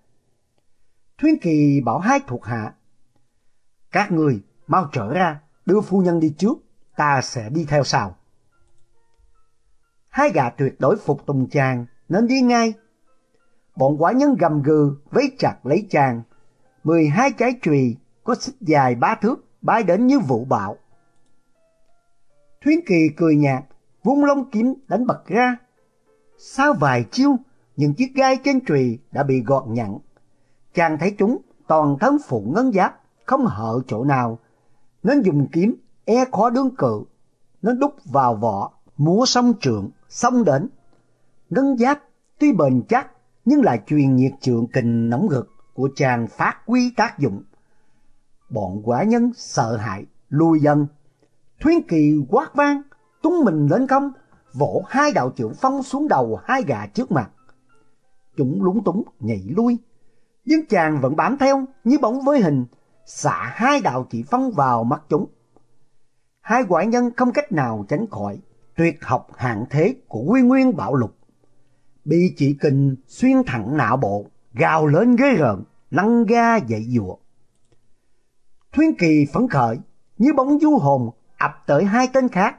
Thuyên kỳ bảo hai thuộc hạ, các người mau trở ra, đưa phu nhân đi trước, ta sẽ đi theo sau. Hai gã tuyệt đối phục tùng chàng nên đi ngay. Bọn quả nhân gầm gừ vấy chặt lấy chàng. Mười hai trái trùy có xích dài ba thước bay đến như vụ bạo. Thuyến Kỳ cười nhạt, vung lông kiếm đánh bật ra. Sau vài chiêu, những chiếc gai trên trùy đã bị gọt nhặn. Chàng thấy chúng toàn thân phụ ngân giáp, không hở chỗ nào, nên dùng kiếm e khó đương cự, nên đúc vào vỏ, múa song trượng, xong đến. Ngân giáp tuy bền chắc nhưng lại truyền nhiệt trượng kình nóng gực của chàng phát quy tác dụng. Bọn quả nhân sợ hãi, lùi dần. Thuyên kỳ quát vang, tung mình lên không, vỗ hai đạo trưởng phong xuống đầu hai gà trước mặt. Chúng lúng túng nhảy lui, nhưng chàng vẫn bám theo như bóng với hình, xạ hai đạo chỉ phong vào mắt chúng. Hai quả nhân không cách nào tránh khỏi, tuyệt học hạng thế của quy nguyên bạo lục. Bị chị kình xuyên thẳng não bộ, gào lên ghê rợn, lăn ga dậy dùa. Thuyên kỳ phấn khởi, như bóng du hồn ập tới hai tên khác.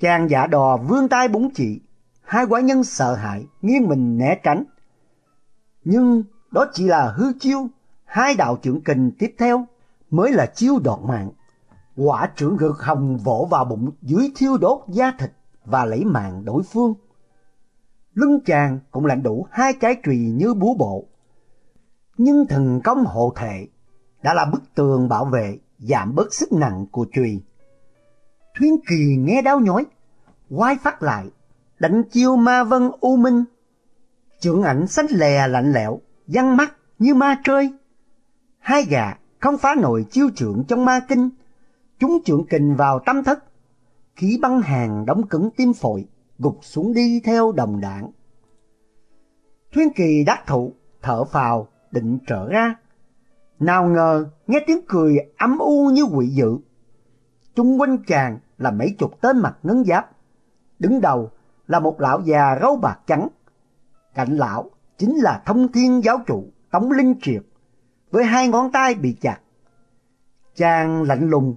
Chàng giả đò vươn tay búng chị, hai quả nhân sợ hãi, nghiêng mình né tránh. Nhưng đó chỉ là hư chiêu, hai đạo trưởng kình tiếp theo mới là chiêu đoạn mạng. Quả trưởng gực hồng vỗ vào bụng dưới thiêu đốt da thịt và lấy mạng đối phương. Lưng chàng cũng lãnh đủ hai trái trùy như búa bộ. Nhưng thần công hộ thể đã là bức tường bảo vệ giảm bớt sức nặng của trùy. Thuyên kỳ nghe đau nhói, quay phát lại, đánh chiêu ma vân u minh. Trưởng ảnh xanh lè lạnh lẽo, văng mắt như ma trơi. Hai gà không phá nổi chiêu trưởng trong ma kinh, chúng trưởng kình vào tâm thất, khí băng hàng đóng cứng tim phổi, gục xuống đi theo đồng đảng, Thuyên kỳ đắc thụ, thở phào, định trở ra. Nào ngờ nghe tiếng cười ấm u như quỷ dữ. Chung quanh chàng là mấy chục tên mặt ngấn giáp. Đứng đầu là một lão già râu bạc trắng. Cạnh lão chính là thông thiên giáo chủ Tống Linh Triệt với hai ngón tay bị chặt. Chàng lạnh lùng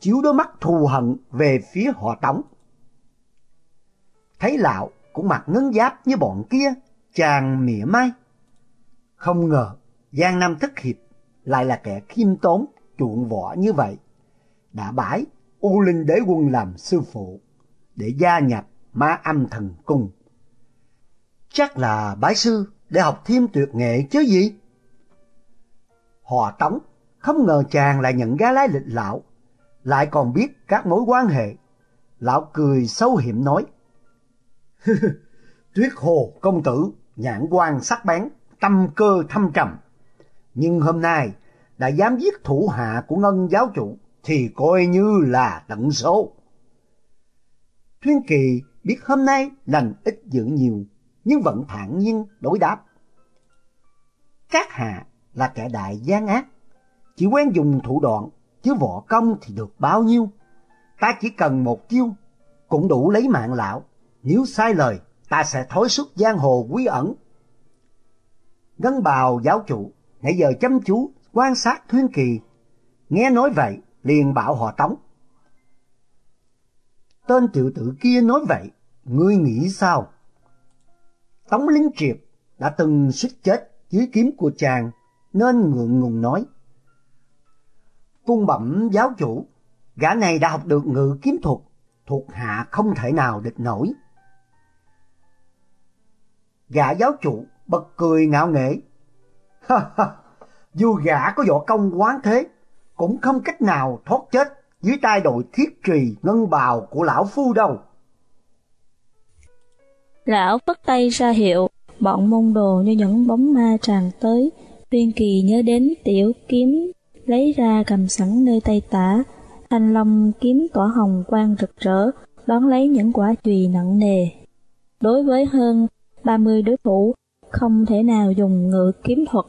chiếu đôi mắt thù hận về phía họ Tống. Thấy lão cũng mặc ngấn giáp như bọn kia, chàng mỉa mai. Không ngờ Giang Nam Thất Hiệp lại là kẻ khiêm tốn, chuộng võ như vậy. Đã bãi U Linh Đế Quân làm sư phụ để gia nhập ma âm thần cung. Chắc là bái sư để học thêm tuyệt nghệ chứ gì? Họ Tống không ngờ chàng lại nhận gái lái lịch lão, lại còn biết các mối quan hệ. Lão cười sâu hiểm nói. Tuyết hồ công tử, nhãn quan sắc bén, tâm cơ thâm trầm. Nhưng hôm nay đã dám giết thủ hạ của ngân giáo chủ thì coi như là tận số. Thuyên Kỳ biết hôm nay lành ít dữ nhiều, nhưng vẫn thản nhiên đối đáp. Các hạ là kẻ đại gian ác, chỉ quen dùng thủ đoạn, chứ võ công thì được bao nhiêu. Ta chỉ cần một chiêu, cũng đủ lấy mạng lão. Nếu sai lời, ta sẽ thối xuất giang hồ quý ẩn. Ngân bào giáo chủ, nãy giờ chăm chú quan sát Thuyên Kỳ. Nghe nói vậy, liền bảo họ tống. Tên tiểu tử kia nói vậy, ngươi nghĩ sao? Tống Linh Triệt đã từng suýt chết dưới kiếm của chàng, nên ngượng ngùng nói. Cung bẩm giáo chủ, gã này đã học được ngự kiếm thuật, thuộc hạ không thể nào địch nổi. Gã giáo chủ bật cười ngạo nghễ. Dù gã có võ công quán thế, cũng không cách nào thoát chết dưới tay đội thiết trì ngân bào của lão phu đâu. Lão bắt tay ra hiệu, bọn môn đồ như những bóng ma tràn tới. Tuyên kỳ nhớ đến tiểu kiếm, lấy ra cầm sẵn nơi tay tả. Thanh long kiếm tỏa hồng quang rực rỡ, đón lấy những quả chùy nặng nề. Đối với hơn 30 đối thủ, không thể nào dùng ngự kiếm thuật,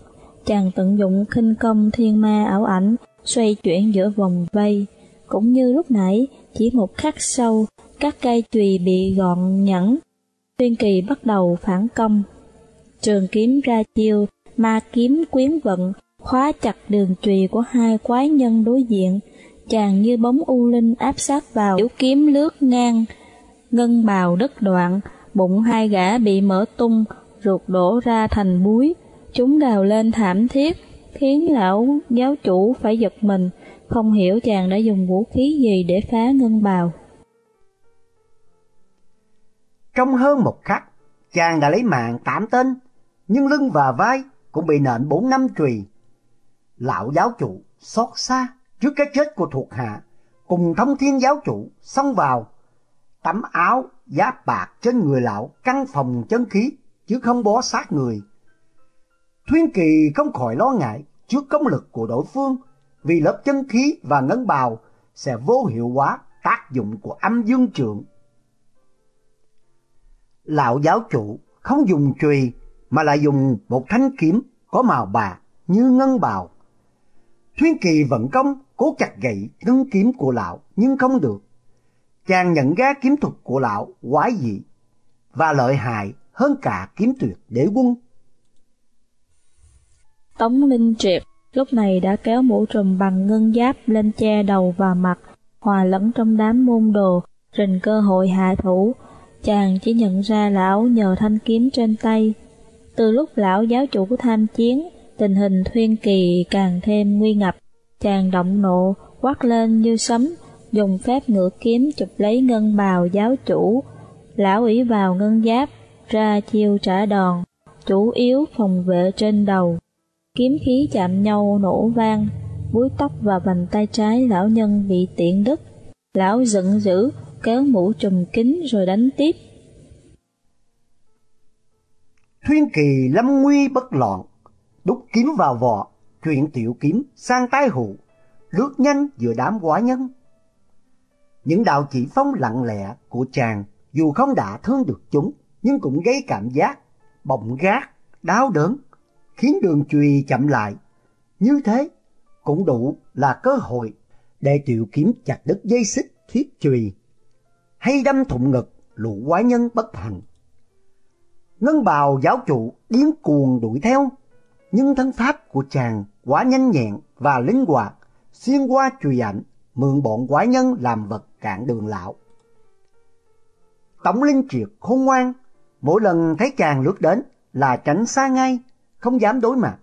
chàng tận dụng khinh công thiên ma ảo ảnh, xoay chuyển giữa vòng vây. Cũng như lúc nãy, chỉ một khắc sau, các cây chùy bị gọn nhẫn, Tuyên kỳ bắt đầu phản công. Trường kiếm ra chiêu, ma kiếm quyến vận, khóa chặt đường chùy của hai quái nhân đối diện. Chàng như bóng u linh áp sát vào, tiểu kiếm lướt ngang, ngân bào đất đoạn, bụng hai gã bị mở tung, ruột đổ ra thành búi. Chúng gào lên thảm thiết, khiến lão giáo chủ phải giật mình, không hiểu chàng đã dùng vũ khí gì để phá ngân bào. Trong hơn một khắc, chàng đã lấy mạng tám tên, nhưng lưng và vai cũng bị nện bốn năm chùy. Lão giáo chủ xót xa trước cái chết của thuộc hạ, cùng thông thiên giáo chủ xông vào. Tấm áo giáp bạc trên người lão căn phòng chân khí, chứ không bó sát người. Thuyên Kỳ không khỏi lo ngại trước công lực của đối phương vì lớp chân khí và ngân bào sẽ vô hiệu hóa tác dụng của âm dương trượng. Lão giáo chủ không dùng chùy mà lại dùng một thanh kiếm có màu bạc như ngân bào. Thuyên Kỳ vận công cố chặt gậy ngân kiếm của lão nhưng không được. Chàng nhận ra kiếm thuật của lão quái dị và lợi hại hơn cả kiếm tuyệt đế quân. Tống Linh Triệt lúc này đã kéo mũ trùm bằng ngân giáp lên che đầu và mặt, hòa lẫn trong đám môn đồ, rình cơ hội hạ thủ. Chàng chỉ nhận ra lão nhờ thanh kiếm trên tay. Từ lúc lão giáo chủ tham chiến, tình hình thuyên kỳ càng thêm nguy ngập. Chàng động nộ, quát lên như sấm, dùng phép ngựa kiếm chụp lấy ngân bào giáo chủ. Lão ủy vào ngân giáp, ra chiêu trả đòn, chủ yếu phòng vệ trên đầu. Kiếm khí chạm nhau nổ vang, búi tóc và vành tay trái lão nhân bị tiện đứt. Lão giận dữ, kéo mũ trùm kính rồi đánh tiếp. Thuyên kỳ lâm nguy bất loạn, đúc kiếm vào vỏ, chuyện tiểu kiếm sang tay hụ, lướt nhanh giữa đám quả nhân. Những đạo chỉ phóng lặng lẽ của chàng dù không đã thương được chúng, nhưng cũng gây cảm giác bọng gác, đau đớn, khiến đường chùy chậm lại. Như thế cũng đủ là cơ hội để tiểu kiếm chặt đứt dây xích thiết chùy hay đâm thụng ngực lũ quái nhân bất hạnh. Ngân bào giáo chủ điên cuồng đuổi theo, nhưng thân pháp của chàng quá nhanh nhẹn và linh hoạt, xuyên qua chùy ảnh, mượn bọn quái nhân làm vật cản đường lão. Tổng linh triệt khôn ngoan, mỗi lần thấy chàng lướt đến là tránh xa ngay, không dám đối mặt.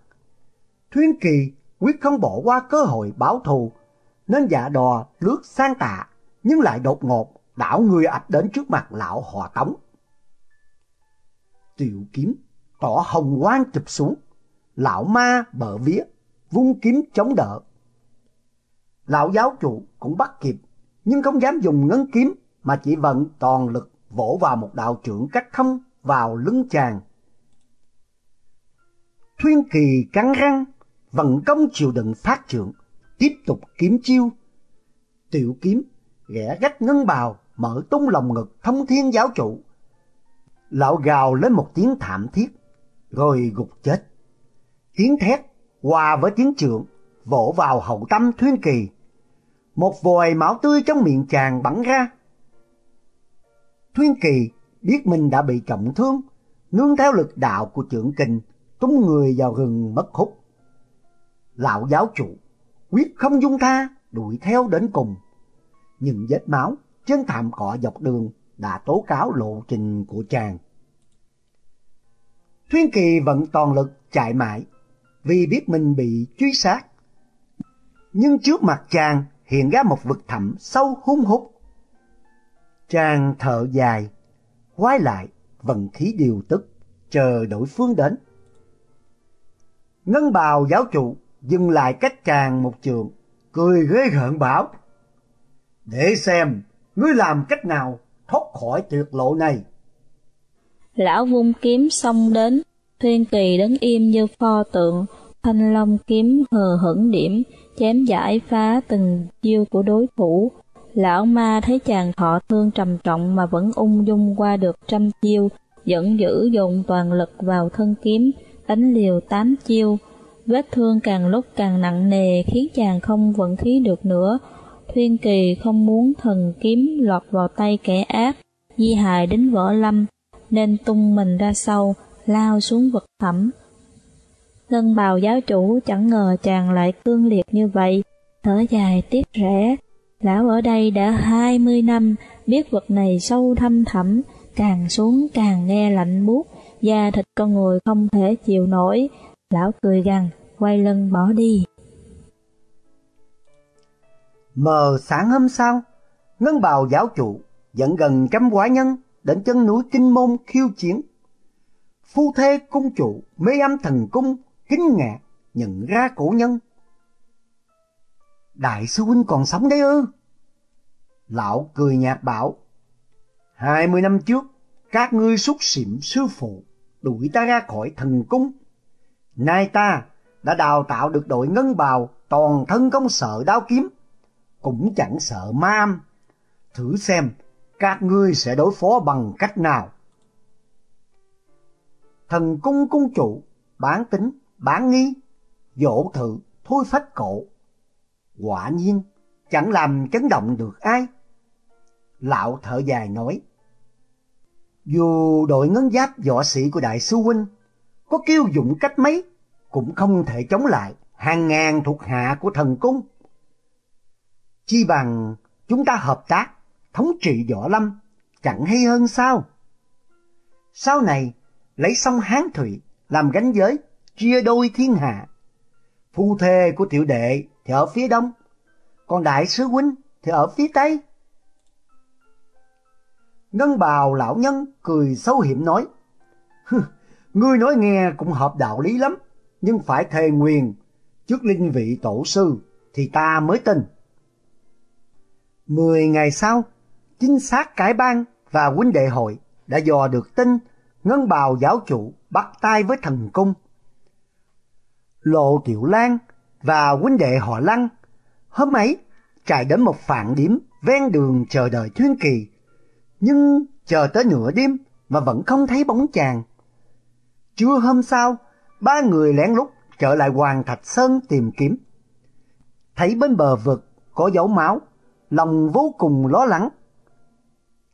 Thuyên kỳ quyết không bỏ qua cơ hội báo thù, nên dạ đò lướt sang tạ, nhưng lại đột ngột đảo người ập đến trước mặt lão họ tống. Tiểu kiếm tỏ hồng quang chụp xuống, lão ma bờ vía, vung kiếm chống đỡ. Lão giáo chủ cũng bắt kịp, nhưng không dám dùng ngấn kiếm mà chỉ vận toàn lực vỗ vào một đạo trưởng cách không vào lưng chàng. Thuyên kỳ cắn răng, vận công chịu đựng phát trưởng, tiếp tục kiếm chiêu. Tiểu kiếm ghẻ gách ngân bào, mở tung lòng ngực thông thiên giáo chủ. Lão gào lên một tiếng thảm thiết, rồi gục chết. Tiếng thét hòa với tiếng trượng vỗ vào hậu tâm Thuyên Kỳ. Một vòi máu tươi trong miệng chàng bắn ra. Thuyên Kỳ biết mình đã bị trọng thương, nương theo lực đạo của trưởng kình, túm người vào rừng mất hút. Lão giáo chủ quyết không dung tha, đuổi theo đến cùng. Những vết máu trên thảm cỏ dọc đường đã tố cáo lộ trình của chàng. Thuyên Kỳ vẫn toàn lực chạy mãi vì biết mình bị truy sát. Nhưng trước mặt chàng hiện ra một vực thẳm sâu hung hút. Chàng thở dài, quay lại vận khí điều tức, chờ đối phương đến. Ngân bào giáo chủ dừng lại cách chàng một trường, cười ghê gợn bảo. Để xem ngươi làm cách nào thoát khỏi tuyệt lộ này. Lão vung kiếm xông đến, thiên Kỳ đứng im như pho tượng, thanh long kiếm hờ hững điểm, chém giải phá từng chiêu của đối thủ. Lão ma thấy chàng thọ thương trầm trọng mà vẫn ung dung qua được trăm chiêu, giận dữ dồn toàn lực vào thân kiếm, đánh liều tám chiêu. Vết thương càng lúc càng nặng nề khiến chàng không vận khí được nữa, Thuyên Kỳ không muốn thần kiếm lọt vào tay kẻ ác, di hại đến võ lâm, nên tung mình ra sau, lao xuống vực thẳm. Ngân bào giáo chủ chẳng ngờ chàng lại cương liệt như vậy, thở dài tiếc rẻ. Lão ở đây đã hai mươi năm, biết vật này sâu thâm thẳm, càng xuống càng nghe lạnh buốt, da thịt con người không thể chịu nổi. Lão cười gằn, quay lưng bỏ đi. Mờ sáng hôm sau, Ngân bào giáo chủ dẫn gần trăm quái nhân đến chân núi Kinh Môn khiêu chiến. Phu thê cung chủ mê âm thần cung kinh ngạc nhận ra cổ nhân. Đại sư huynh còn sống đấy ư? Lão cười nhạt bảo, hai mươi năm trước, các ngươi xúc xỉm sư phụ, đuổi ta ra khỏi thần cung. Nay ta đã đào tạo được đội ngân bào toàn thân công sợ đao kiếm, cũng chẳng sợ ma Thử xem các ngươi sẽ đối phó bằng cách nào. Thần cung cung chủ, bán tính, bán nghi, dỗ thự, thôi phách cổ. Quả nhiên, chẳng làm chấn động được ai. Lão thở dài nói, dù đội ngân giáp võ sĩ của đại sư huynh có kêu dụng cách mấy, cũng không thể chống lại hàng ngàn thuộc hạ của thần cung. Chi bằng chúng ta hợp tác, thống trị võ lâm, chẳng hay hơn sao? Sau này, lấy sông Hán Thụy làm gánh giới, chia đôi thiên hạ. Phu thê của tiểu đệ thì ở phía đông, còn đại sứ huynh thì ở phía tây. Ngân bào lão nhân cười xấu hiểm nói, Ngươi nói nghe cũng hợp đạo lý lắm, nhưng phải thề nguyền trước linh vị tổ sư thì ta mới tin. Mười ngày sau, chính xác cải bang và huynh đệ hội đã dò được tin ngân bào giáo chủ bắt tay với thần cung. Lộ Tiểu Lan và huynh đệ họ Lăng hôm ấy chạy đến một phản điểm ven đường chờ đợi Thuyên Kỳ, nhưng chờ tới nửa đêm mà vẫn không thấy bóng chàng. Trưa hôm sau, ba người lén lút trở lại Hoàng Thạch Sơn tìm kiếm. thấy bên bờ vực có dấu máu, lòng vô cùng lo lắng.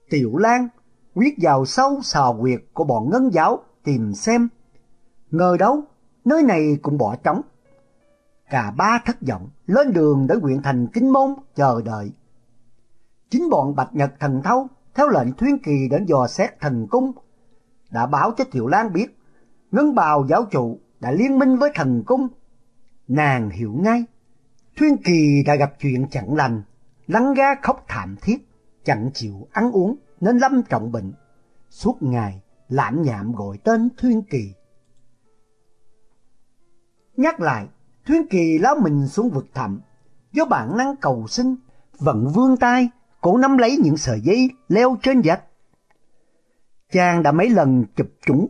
Tiểu Lan quyết vào sâu sào quyệt của bọn ngân giáo tìm xem. Ngờ đâu, nơi này cũng bỏ trống. Cả ba thất vọng lên đường đến huyện thành Kinh Môn chờ đợi. Chính bọn Bạch Nhật Thần Thâu theo lệnh Thuyên Kỳ đến dò xét thần cung đã báo cho Tiểu Lan biết Ngân Bào giáo chủ đã liên minh với thần cung. Nàng hiểu ngay, Thuyên Kỳ đã gặp chuyện chẳng lành, lắng ga khóc thảm thiết, chẳng chịu ăn uống nên lâm trọng bệnh. Suốt ngày lãm nhảm gọi tên Thuyên Kỳ. Nhắc lại, Thuyên Kỳ lao mình xuống vực thẳm, do bản năng cầu sinh, vẫn vươn tay, cố nắm lấy những sợi dây leo trên vách. Chàng đã mấy lần chụp chúng,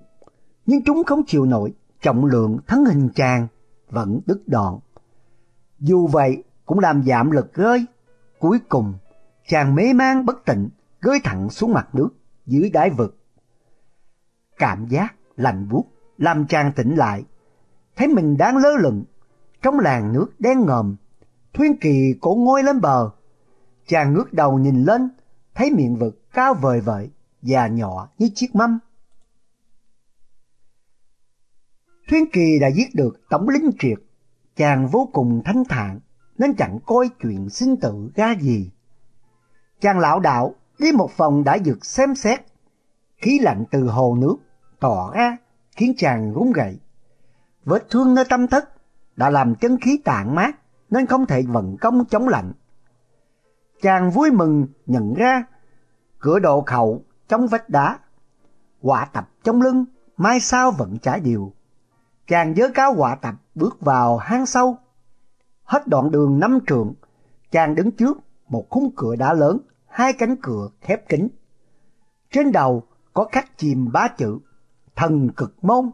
nhưng chúng không chịu nổi, trọng lượng thân hình chàng vẫn đứt đoạn. Dù vậy cũng làm giảm lực rơi. Cuối cùng, chàng mê man bất tỉnh, rơi thẳng xuống mặt nước dưới đáy vực. Cảm giác lạnh buốt làm chàng tỉnh lại, thấy mình đang lơ lửng trong làn nước đen ngòm. Thuyên Kỳ cổ ngôi lên bờ, chàng ngước đầu nhìn lên, thấy miệng vực cao vời vợi và nhỏ như chiếc mâm. Thuyên Kỳ đã giết được Tổng lính triệt, chàng vô cùng thanh thản nên chẳng coi chuyện sinh tử ra gì. Chàng lão đạo đi một vòng đã dược xem xét, khí lạnh từ hồ nước tỏ ra khiến chàng rúng gậy. Vết thương nơi tâm thất đã làm chân khí tạng mát nên không thể vận công chống lạnh. Chàng vui mừng nhận ra cửa độ khẩu trong vách đá, quả tập trong lưng mai sau vẫn trải điều. Chàng dớ cáo quả tập bước vào hang sâu. Hết đoạn đường năm trượng, chàng đứng trước một khung cửa đá lớn, hai cánh cửa khép kín. Trên đầu có khắc chìm ba chữ thần cực môn.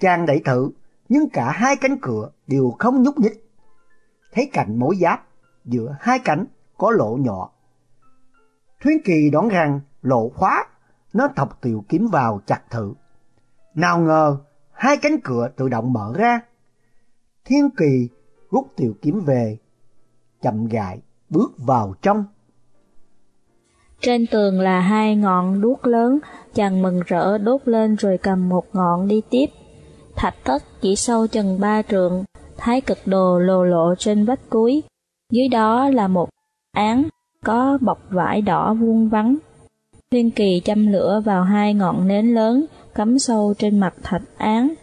Chàng đẩy thử, nhưng cả hai cánh cửa đều không nhúc nhích. Thấy cạnh mối giáp, giữa hai cánh có lỗ nhỏ. Thuyến Kỳ đoán rằng lỗ khóa, nó thọc tiểu kiếm vào chặt thử. Nào ngờ, hai cánh cửa tự động mở ra. Thiên Kỳ rút tiểu kiếm về, chậm rãi bước vào trong. Trên tường là hai ngọn đuốc lớn, chàng mừng rỡ đốt lên rồi cầm một ngọn đi tiếp. Thạch thất chỉ sâu chừng ba trượng, thái cực đồ lồ lộ trên vách cuối. Dưới đó là một án có bọc vải đỏ vuông vắn. Thiên kỳ châm lửa vào hai ngọn nến lớn, cắm sâu trên mặt thạch án.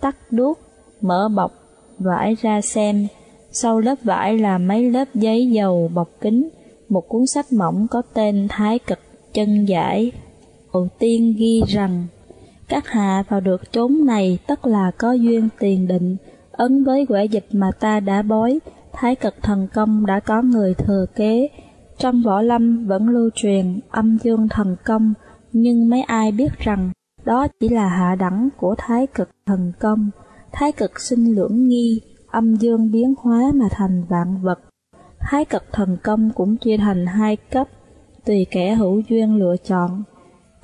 Tắt đuốc, mở bọc vải ra xem. Sau lớp vải là mấy lớp giấy dầu bọc kính, một cuốn sách mỏng có tên Thái Cực Chân Giải. Đầu tiên ghi rằng, các hạ vào được chốn này tất là có duyên tiền định, ấn với quẻ dịch mà ta đã bói, Thái Cực Thần Công đã có người thừa kế. Trong võ lâm vẫn lưu truyền âm dương thần công, nhưng mấy ai biết rằng đó chỉ là hạ đẳng của Thái Cực Thần Công. Thái Cực sinh lưỡng nghi, âm dương biến hóa mà thành vạn vật Thái cực thần công cũng chia thành hai cấp, tùy kẻ hữu duyên lựa chọn.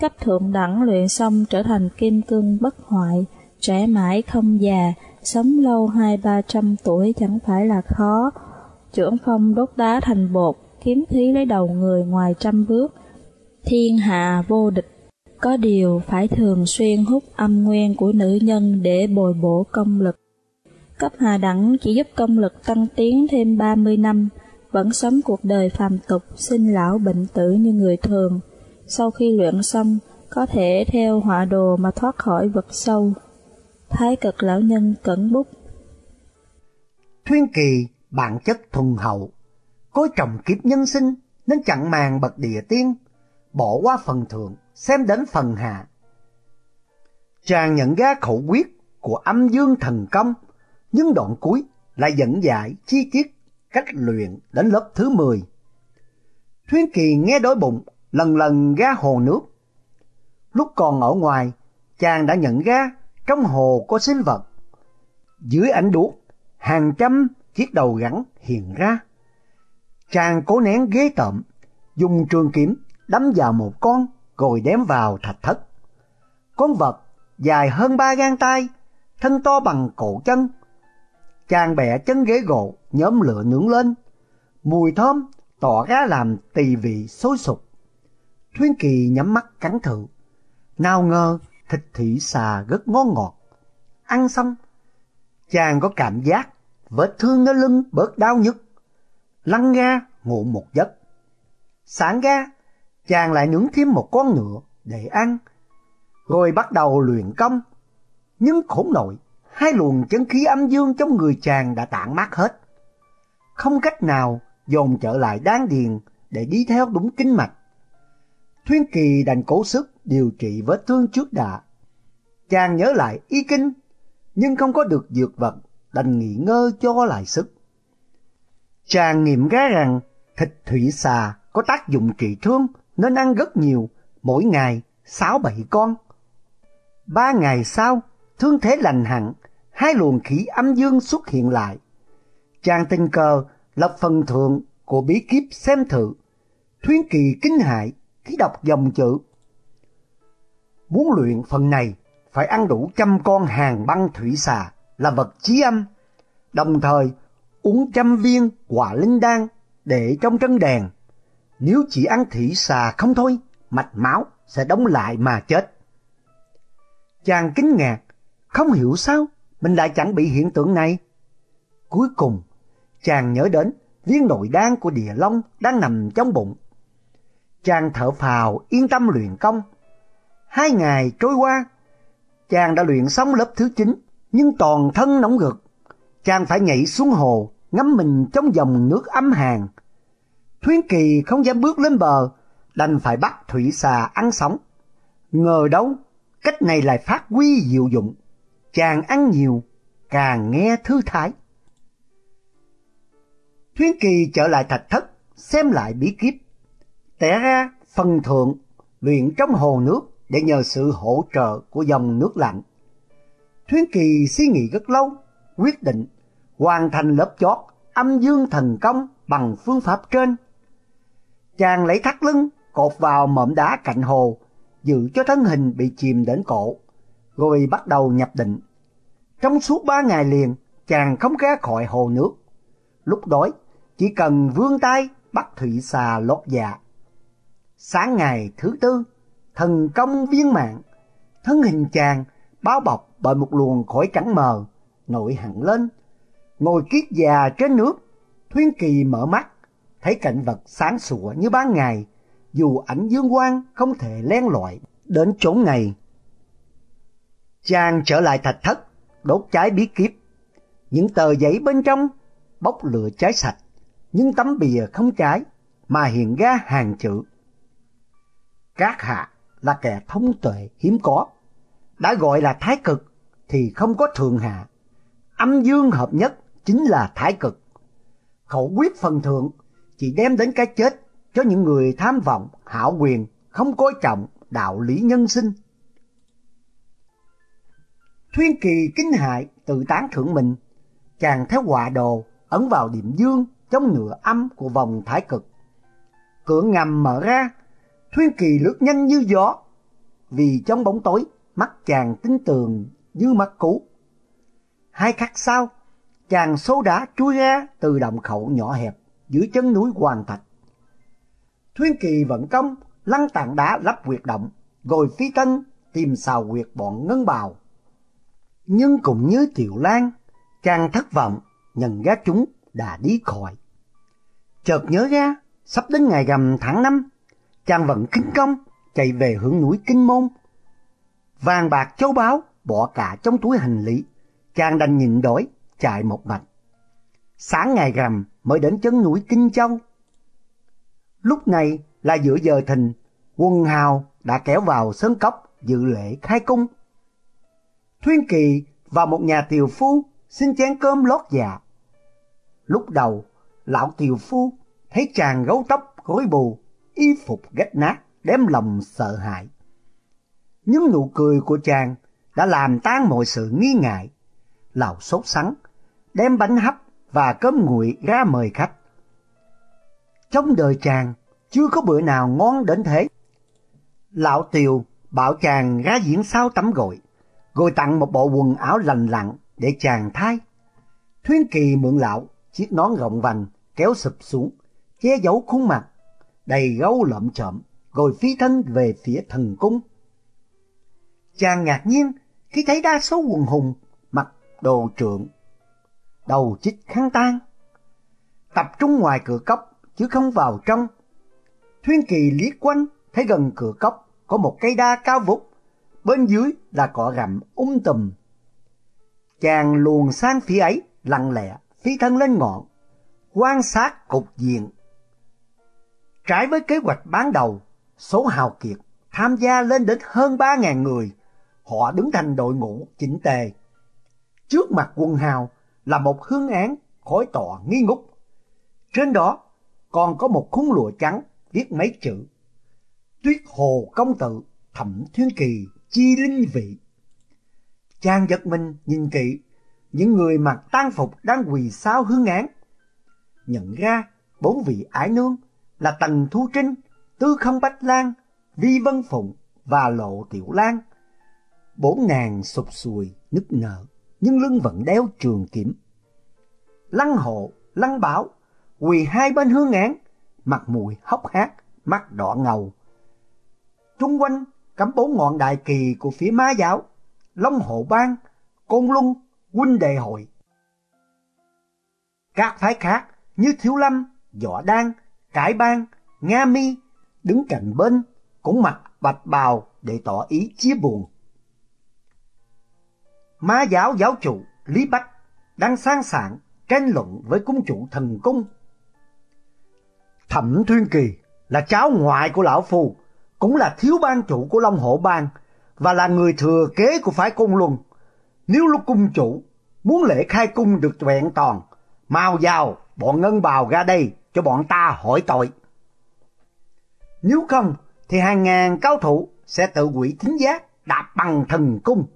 Cấp thượng đẳng luyện xong trở thành kim cương bất hoại, trẻ mãi không già, sống lâu hai ba trăm tuổi chẳng phải là khó. Trưởng phong đốt đá thành bột, kiếm thí lấy đầu người ngoài trăm bước. Thiên hạ vô địch, có điều phải thường xuyên hút âm nguyên của nữ nhân để bồi bổ công lực. Cấp hà đẳng chỉ giúp công lực tăng tiến thêm 30 năm, vẫn sống cuộc đời phàm tục, sinh lão bệnh tử như người thường. Sau khi luyện xong, có thể theo họa đồ mà thoát khỏi vực sâu. Thái cực lão nhân cẩn bút. Thuyên kỳ, bản chất thuần hậu, có trọng kiếp nhân sinh nên chặn màn bậc địa tiên, bỏ qua phần thượng, xem đến phần hạ. Chàng nhận ra khẩu quyết của âm dương thần công, nhưng đoạn cuối lại dẫn dạy chi tiết cách luyện đến lớp thứ 10. Thuyên Kỳ nghe đối bụng, lần lần ra hồ nước. Lúc còn ở ngoài, chàng đã nhận ra trong hồ có sinh vật. Dưới ánh đuốc, hàng trăm chiếc đầu rắn hiện ra. Chàng cố nén ghế tợm, dùng trường kiếm đấm vào một con rồi đếm vào thạch thất. Con vật dài hơn ba gang tay, thân to bằng cổ chân. Chàng bẻ chân ghế gỗ nhóm lửa nướng lên. Mùi thơm tỏ ra làm tỳ vị sôi sục. Thuyên Kỳ nhắm mắt cắn thử. Nào ngờ thịt thủy xà rất ngon ngọt. Ăn xong, chàng có cảm giác vết thương ở lưng bớt đau nhức. Lăn ra ngủ một giấc. Sáng ra, chàng lại nướng thêm một con ngựa để ăn. Rồi bắt đầu luyện công. Nhưng khổ nổi, hai luồng chân khí âm dương trong người chàng đã tản mát hết. Không cách nào dồn trở lại đan điền để đi theo đúng kinh mạch. Thuyên Kỳ đành cố sức điều trị vết thương trước đã. Chàng nhớ lại y kinh, nhưng không có được dược vật, đành nghỉ ngơi cho lại sức. Chàng nghiệm ra rằng thịt thủy xà có tác dụng trị thương nên ăn rất nhiều, mỗi ngày sáu bảy con. Ba ngày sau, thương thế lành hẳn, hai luồng khí âm dương xuất hiện lại. Chàng tình cờ lập phần thượng của bí kíp xem thử. Thuyên kỳ kinh hại khi đọc dòng chữ. Muốn luyện phần này, phải ăn đủ trăm con hàng băng thủy xà là vật chí âm, đồng thời uống trăm viên quả linh đan để trong trấn đèn. Nếu chỉ ăn thủy xà không thôi, mạch máu sẽ đóng lại mà chết. Chàng kính ngạc, không hiểu sao mình lại chẳng bị hiện tượng này. Cuối cùng, chàng nhớ đến viên nội đan của địa long đang nằm trong bụng. Chàng thở phào yên tâm luyện công. Hai ngày trôi qua, chàng đã luyện xong lớp thứ 9, nhưng toàn thân nóng gực. Chàng phải nhảy xuống hồ, ngắm mình trong dòng nước ấm hàn. Thuyên Kỳ không dám bước lên bờ, đành phải bắt thủy xà ăn sống. Ngờ đâu, cách này lại phát huy diệu dụng. Chàng ăn nhiều, càng nghe thư thái. Thuyên Kỳ trở lại thạch thất, xem lại bí kíp tẻ ra phần thượng luyện trong hồ nước để nhờ sự hỗ trợ của dòng nước lạnh. Thuyến Kỳ suy nghĩ rất lâu, quyết định hoàn thành lớp chót âm dương thần công bằng phương pháp trên. Chàng lấy thắt lưng cột vào mỏm đá cạnh hồ, giữ cho thân hình bị chìm đến cổ, rồi bắt đầu nhập định. Trong suốt ba ngày liền, chàng không ra khỏi hồ nước. Lúc đói, chỉ cần vươn tay bắt thủy xà lót dạ. Sáng ngày thứ tư, thần công viên mạng, thân hình chàng bao bọc bởi một luồng khói trắng mờ, nổi hẳn lên. Ngồi kiết già trên nước, Thuyên Kỳ mở mắt, thấy cảnh vật sáng sủa như ban ngày, dù ảnh dương quang không thể len lỏi đến chốn này. Chàng trở lại thạch thất, đốt cháy bí kíp. Những tờ giấy bên trong bốc lửa cháy sạch, những tấm bìa không cháy mà hiện ra hàng chữ. Các hạ là kẻ thông tuệ hiếm có, đã gọi là thái cực thì không có thượng hạ. Âm dương hợp nhất chính là thái cực. Khẩu quyết phần thượng chỉ đem đến cái chết cho những người tham vọng, hảo quyền, không coi trọng đạo lý nhân sinh. Thuyên kỳ kinh hại tự tán thưởng mình, chàng theo họa đồ ấn vào điểm dương trong nửa âm của vòng thái cực. Cửa ngầm mở ra, Thuyên kỳ lướt nhanh như gió, vì trong bóng tối mắt chàng tính tường như mắt cú. Hai khắc sau, chàng xô đá chui ra từ động khẩu nhỏ hẹp dưới chân núi Hoàng Thạch. Thuyên Kỳ vận công lăn tảng đá lắp quyệt động, rồi phi tân tìm xào quyệt bọn ngân bào. Nhưng cũng như Tiểu Lan, chàng thất vọng nhận ra chúng đã đi khỏi. Chợt nhớ ra, sắp đến ngày rằm tháng năm, chàng vận kinh công chạy về hướng núi Kinh Môn. Vàng bạc châu báu bỏ cả trong túi hành lý, chàng đành nhịn đói chạy một mạch. Sáng ngày rằm mới đến chân núi Kinh Châu. Lúc này là giữa giờ thìn, quân hào đã kéo vào sơn cốc dự lễ khai cung. Thuyên Kỳ vào một nhà tiều phu xin chén cơm lót dạ. Lúc đầu, lão tiều phu thấy chàng gấu tóc gối bù, y phục rách nát, đem lòng sợ hãi. Những nụ cười của chàng đã làm tan mọi sự nghi ngại. Lão sốt sắng, đem bánh hấp và cơm nguội ra mời khách. Trong đời chàng, chưa có bữa nào ngon đến thế. Lão Tiều bảo chàng ra diễn sao tắm gội, rồi tặng một bộ quần áo lành lặn để chàng thay. Thuyên Kỳ mượn lão chiếc nón rộng vành kéo sụp xuống, che giấu khuôn mặt, đầy gấu lợm chợm, rồi phi thân về phía thần cung. Chàng ngạc nhiên khi thấy đa số quần hùng mặc đồ trượng, đầu chích khăn tan, tập trung ngoài cửa cốc chứ không vào trong. Thuyên Kỳ liếc quanh thấy gần cửa cốc có một cây đa cao vút, bên dưới là cỏ rậm um tùm. Chàng luồn sang phía ấy lặng lẽ phi thân lên ngọn, quan sát cục diện. Trái với kế hoạch ban đầu, số hào kiệt tham gia lên đến hơn ba ngàn người. Họ đứng thành đội ngũ chỉnh tề. Trước mặt quân hào là một hương án khói tọa nghi ngút. Trên đó còn có một khung lụa trắng viết mấy chữ. Tuyết hồ công tử, thẩm thiên kỳ, chi linh vị. Chàng giật mình nhìn kỹ, những người mặc tang phục đang quỳ sao hương án. Nhận ra bốn vị ái nương là Tần Thu Trinh, Tư Không Bách Lan, Vi Vân Phụng và Lộ Tiểu Lan. Bốn nàng sụp sùi, nức nở, nhưng lưng vẫn đeo trường kiếm. Lăng hộ, lăng bảo, quỳ hai bên hương án, mặt mũi hốc hác, mắt đỏ ngầu. Trung quanh cắm bốn ngọn đại kỳ của phía ma giáo, Long Hộ Bang, Côn Luân, huynh đệ hội. Các phái khác như Thiếu Lâm, Võ Đan, Cải Bang, Nga Mi đứng cạnh bên cũng mặc bạch bào để tỏ ý chia buồn. Ma giáo giáo chủ Lý Bách đang sang sảng tranh luận với cung chủ thần cung. Thẩm Thuyên Kỳ là cháu ngoại của lão phu, cũng là thiếu ban chủ của Long Hổ Bang và là người thừa kế của phái cung luân. Nếu lúc cung chủ muốn lễ khai cung được vẹn toàn, mau vào bọn ngân bào ra đây cho bọn ta hỏi tội. Nếu không thì hàng ngàn cao thủ sẽ tự quỷ thính giác đạp bằng thần cung.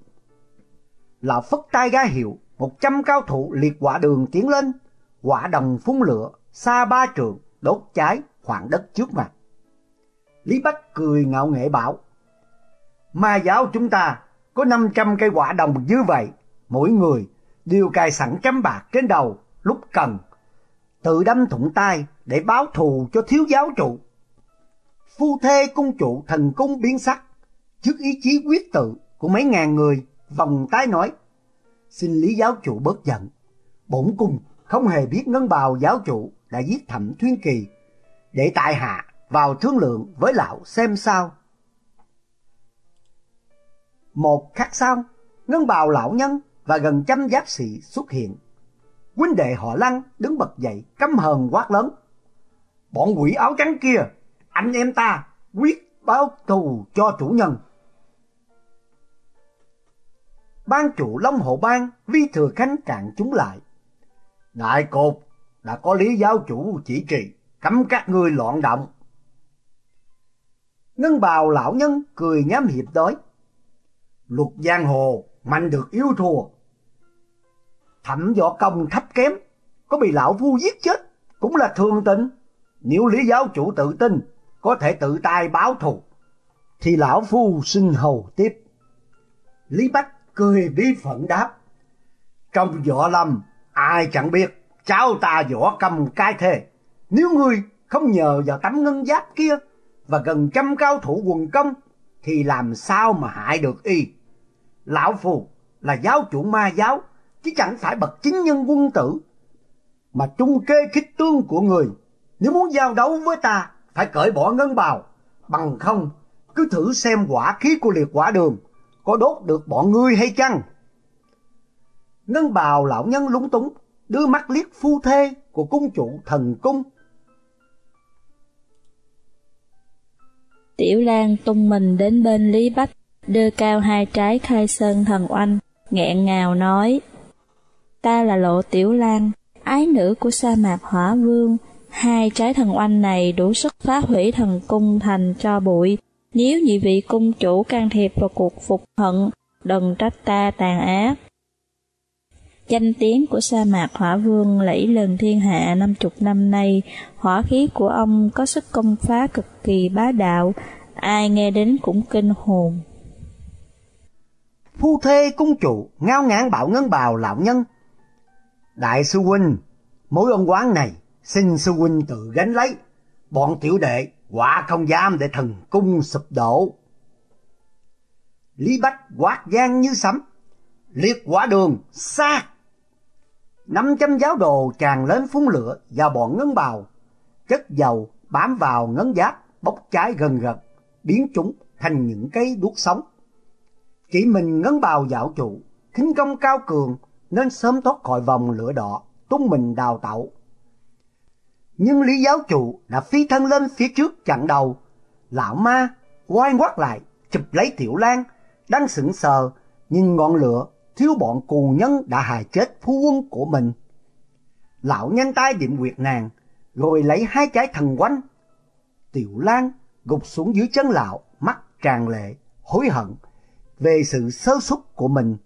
Lão phất tay ra hiệu, một trăm cao thủ liệt quả đường tiến lên, quả đồng phun lửa, xa ba trường, đốt cháy khoảng đất trước mặt. Lý Bách cười ngạo nghễ bảo, Ma giáo chúng ta có 500 cây quả đồng như vậy, mỗi người đều cài sẵn chấm bạc trên đầu lúc cần, tự đâm thủng tay để báo thù cho thiếu giáo chủ. Phu thê cung chủ thần cung biến sắc, trước ý chí quyết tự của mấy ngàn người, vòng tay nói, xin lý giáo chủ bớt giận, bổn cung không hề biết ngân bào giáo chủ đã giết thẩm thuyên kỳ, để tại hạ vào thương lượng với lão xem sao. Một khắc sau, ngân bào lão nhân và gần trăm giáp sĩ xuất hiện. Huynh đệ họ Lăng đứng bật dậy, căm hờn quát lớn. Bọn quỷ áo trắng kia, anh em ta quyết báo thù cho chủ nhân. Ban chủ Long Hộ Bang Vi Thừa Khánh cạn chúng lại. Đại cột đã có lý giáo chủ chỉ trì, cấm các ngươi loạn động. Ngân bào lão nhân cười nhám hiệp đói. Luật giang hồ, mạnh được yếu thua. Thẩm võ công thấp kém, có bị lão phu giết chết, cũng là thường tình. Nếu lý giáo chủ tự tin, có thể tự tay báo thù, thì lão phu xin hầu tiếp. Lý Bách cười bí phận đáp, trong võ lâm, ai chẳng biết, cháu ta võ cầm cai thề. Nếu ngươi không nhờ vào tấm ngân giáp kia và gần trăm cao thủ quần công, thì làm sao mà hại được y? Lão Phù là giáo chủ ma giáo, chứ chẳng phải bậc chính nhân quân tử. Mà trung kê khích tướng của người, nếu muốn giao đấu với ta, phải cởi bỏ ngân bào, bằng không cứ thử xem quả khí của liệt quả đường có đốt được bọn ngươi hay chăng. Ngân bào lão nhân lúng túng, đưa mắt liếc phu thê của cung chủ thần cung. Tiểu Lan tung mình đến bên Lý Bách, đưa cao hai trái khai sơn thần oanh, nghẹn ngào nói. Ta là lộ Tiểu Lan, ái nữ của sa mạc hỏa vương, hai trái thần oanh này đủ sức phá hủy thần cung thành cho bụi. Nếu nhị vị cung chủ can thiệp vào cuộc phục hận, đừng trách ta tàn ác. Danh tiếng của sa mạc hỏa vương lẫy lần thiên hạ năm chục năm nay, hỏa khí của ông có sức công phá cực kỳ bá đạo, ai nghe đến cũng kinh hồn. Phu thê cung chủ ngao ngán bảo ngân bào lão nhân. Đại sư huynh, Mối ân quán này xin sư huynh tự gánh lấy, bọn tiểu đệ quả không dám để thần cung sụp đổ. Lý Bách quát gian như sấm, liệt quả đường, xa! Năm trăm giáo đồ tràn lên phun lửa và bọn ngấn bào, chất dầu bám vào ngấn giáp, bốc cháy gần gần, biến chúng thành những cái đuốc sống. Chỉ mình ngấn bào dạo trụ, khinh công cao cường nên sớm thoát khỏi vòng lửa đỏ, tung mình đào tạo. Nhưng Lý giáo chủ đã phi thân lên phía trước chặn đầu. Lão ma quay ngoắt lại, chụp lấy Tiểu Lan, đang sững sờ, nhìn ngọn lửa, thiếu bọn cù nhân đã hại chết phu quân của mình. Lão nhanh tay điểm quyệt nàng, rồi lấy hai trái thần quanh. Tiểu Lan gục xuống dưới chân lão, mắt tràn lệ, hối hận về sự sơ suất của mình.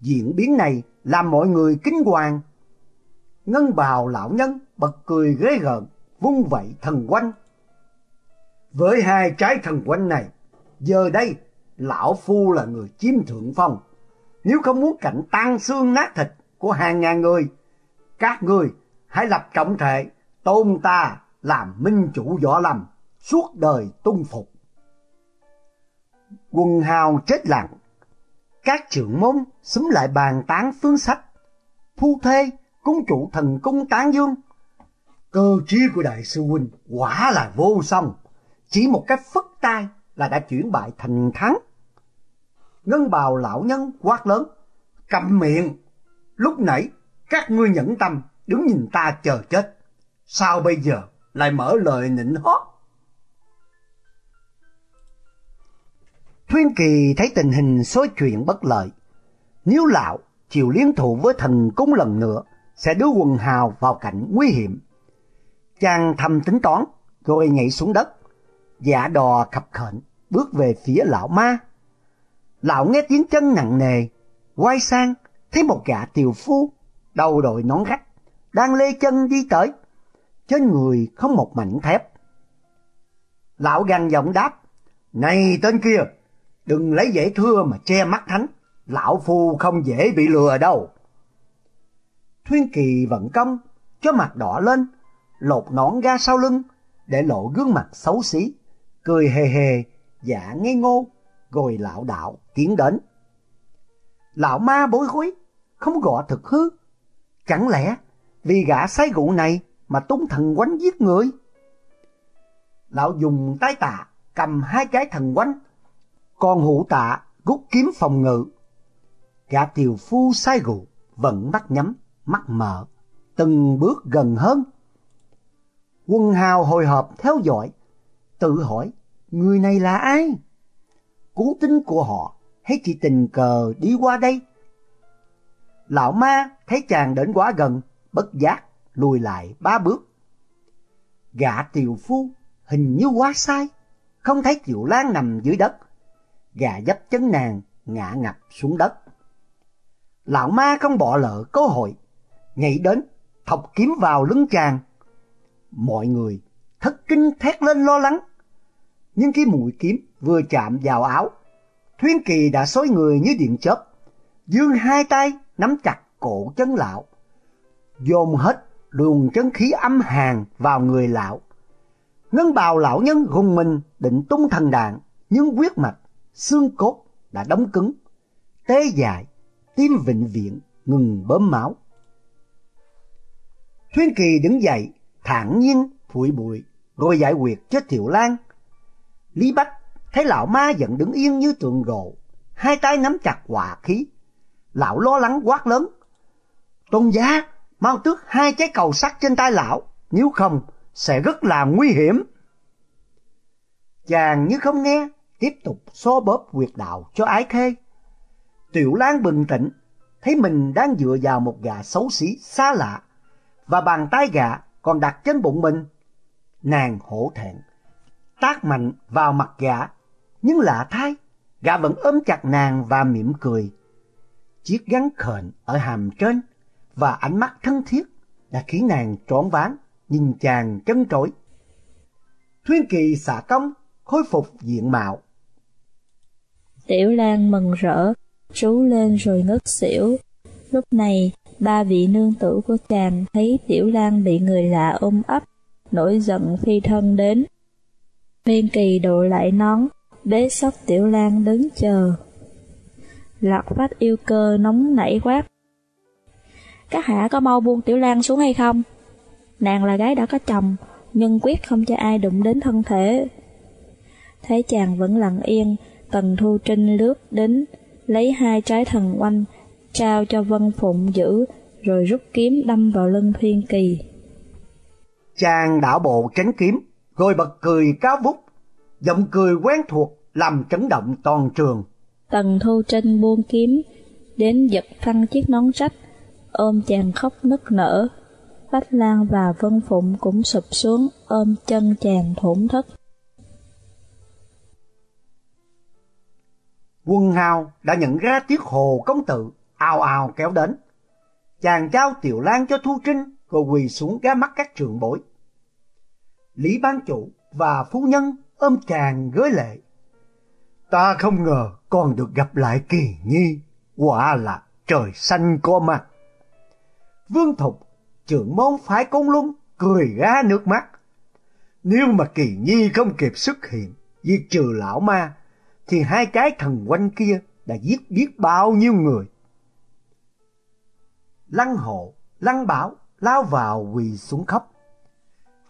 Diễn biến này làm mọi người kinh hoàng. Ngân bào lão nhân bật cười ghế gợn, vung vẩy thần quanh. Với hai trái thần quanh này, giờ đây lão phu là người chiếm thượng phong. Nếu không muốn cảnh tan xương nát thịt của hàng ngàn người, các người hãy lập trọng thể tôn ta làm minh chủ võ lâm suốt đời tung phục. Quần hào chết lặng, các trưởng môn xúm lại bàn tán phương sách, phu thê, cung chủ thần cung tán dương. Cơ trí của đại sư huynh quả là vô song, chỉ một cái phất tay là đã chuyển bại thành thắng. Ngân bào lão nhân quát lớn, cầm miệng, lúc nãy các ngươi nhẫn tâm đứng nhìn ta chờ chết, sao bây giờ lại mở lời nịnh hót? Thuyên Kỳ thấy tình hình xối chuyện bất lợi. Nếu lão chịu liên thủ với thần cúng lần nữa, sẽ đưa quần hào vào cảnh nguy hiểm. Chàng thầm tính toán, rồi nhảy xuống đất, giả đò khập khệnh, bước về phía lão ma. Lão nghe tiếng chân nặng nề, quay sang, thấy một gã tiều phu, đầu đội nón rách đang lê chân đi tới. Trên người không một mảnh thép. Lão gằn giọng đáp, Này tên kia, đừng lấy dễ thưa mà che mắt thánh, lão phu không dễ bị lừa đâu. Thuyên Kỳ vận công, cho mặt đỏ lên, lột nón ra sau lưng, để lộ gương mặt xấu xí, cười hề hề, giả ngây ngô, rồi lão đạo tiến đến. Lão ma bối rối, không gõ thực hư. Chẳng lẽ vì gã say rượu này mà tung thần quánh giết người? Lão dùng tay tạ cầm hai cái thần quánh, còn hữu tạ rút kiếm phòng ngự. Gã tiều phu say rượu vẫn mắt nhắm, mắt mở, từng bước gần hơn. Quân hào hồi hộp theo dõi, tự hỏi người này là ai? cố tính của họ hay chỉ tình cờ đi qua đây? Lão ma thấy chàng đến quá gần, bất giác lùi lại ba bước. Gã tiều phu hình như quá sai, không thấy Kiều Lan nằm dưới đất. Gà dấp chấn nàng ngã ngập xuống đất. Lão ma không bỏ lỡ cơ hội, nhảy đến, thọc kiếm vào lưng chàng. Mọi người thất kinh thét lên lo lắng. Nhưng khi mũi kiếm vừa chạm vào áo, Thuyên Kỳ đã xối người như điện chớp, dương hai tay nắm chặt cổ chân lão, dồn hết luồng chân khí âm hàn vào người lão. Ngân bào lão nhân gùng mình định tung thần đạn, nhưng quyết mạch, xương cốt đã đóng cứng, tê dại, tim vịnh viện ngừng bơm máu. Thuyên Kỳ đứng dậy, thản nhiên phủi bụi, rồi giải quyết cho Tiểu Lan. Lý Bách thấy lão ma vẫn đứng yên như tượng gỗ, hai tay nắm chặt hòa khí. Lão lo lắng quát lớn. Tôn giá, mau tước hai trái cầu sắt trên tay lão, nếu không sẽ rất là nguy hiểm. Chàng như không nghe, tiếp tục xô bóp quyệt đạo cho ái khê. Tiểu Lan bình tĩnh, thấy mình đang dựa vào một gà xấu xí xa lạ, và bàn tay gà còn đặt trên bụng mình. Nàng hổ thẹn, tác mạnh vào mặt gà nhưng lạ thay, gà vẫn ôm chặt nàng và mỉm cười. Chiếc gắn khền ở hàm trên và ánh mắt thân thiết đã khiến nàng trọn ván nhìn chàng chân trối. Thuyên kỳ xả công, khôi phục diện mạo. Tiểu Lan mừng rỡ, rú lên rồi ngất xỉu. Lúc này, ba vị nương tử của chàng thấy Tiểu Lan bị người lạ ôm ấp, nổi giận phi thân đến. Viên kỳ độ lại nón, bế sóc Tiểu Lan đứng chờ. Lạc phát yêu cơ nóng nảy quát. Các hạ có mau buông Tiểu Lan xuống hay không? Nàng là gái đã có chồng, nhưng quyết không cho ai đụng đến thân thể. Thấy chàng vẫn lặng yên, Tần Thu Trinh lướt đến, lấy hai trái thần oanh, trao cho Vân Phụng giữ, rồi rút kiếm đâm vào lưng Thuyên Kỳ. Chàng đảo bộ tránh kiếm, rồi bật cười cao vút, giọng cười quen thuộc làm chấn động toàn trường. Tần Thu Trinh buông kiếm, đến giật phăng chiếc nón rách, ôm chàng khóc nức nở. Bách Lan và Vân Phụng cũng sụp xuống ôm chân chàng thổn thức. Quân hào đã nhận ra tiết hồ công tử, ào ào kéo đến. Chàng trao tiểu lan cho Thu Trinh, rồi quỳ xuống gá mắt các trường bối. Lý ban chủ và phu nhân ôm chàng gới lệ. Ta không ngờ còn được gặp lại kỳ nhi, quả là trời xanh có mặt. Vương Thục, trưởng môn phái côn lung, cười ra nước mắt. Nếu mà kỳ nhi không kịp xuất hiện, diệt trừ lão ma, thì hai cái thần quanh kia đã giết biết bao nhiêu người. Lăng hộ, lăng bảo lao vào quỳ xuống khóc.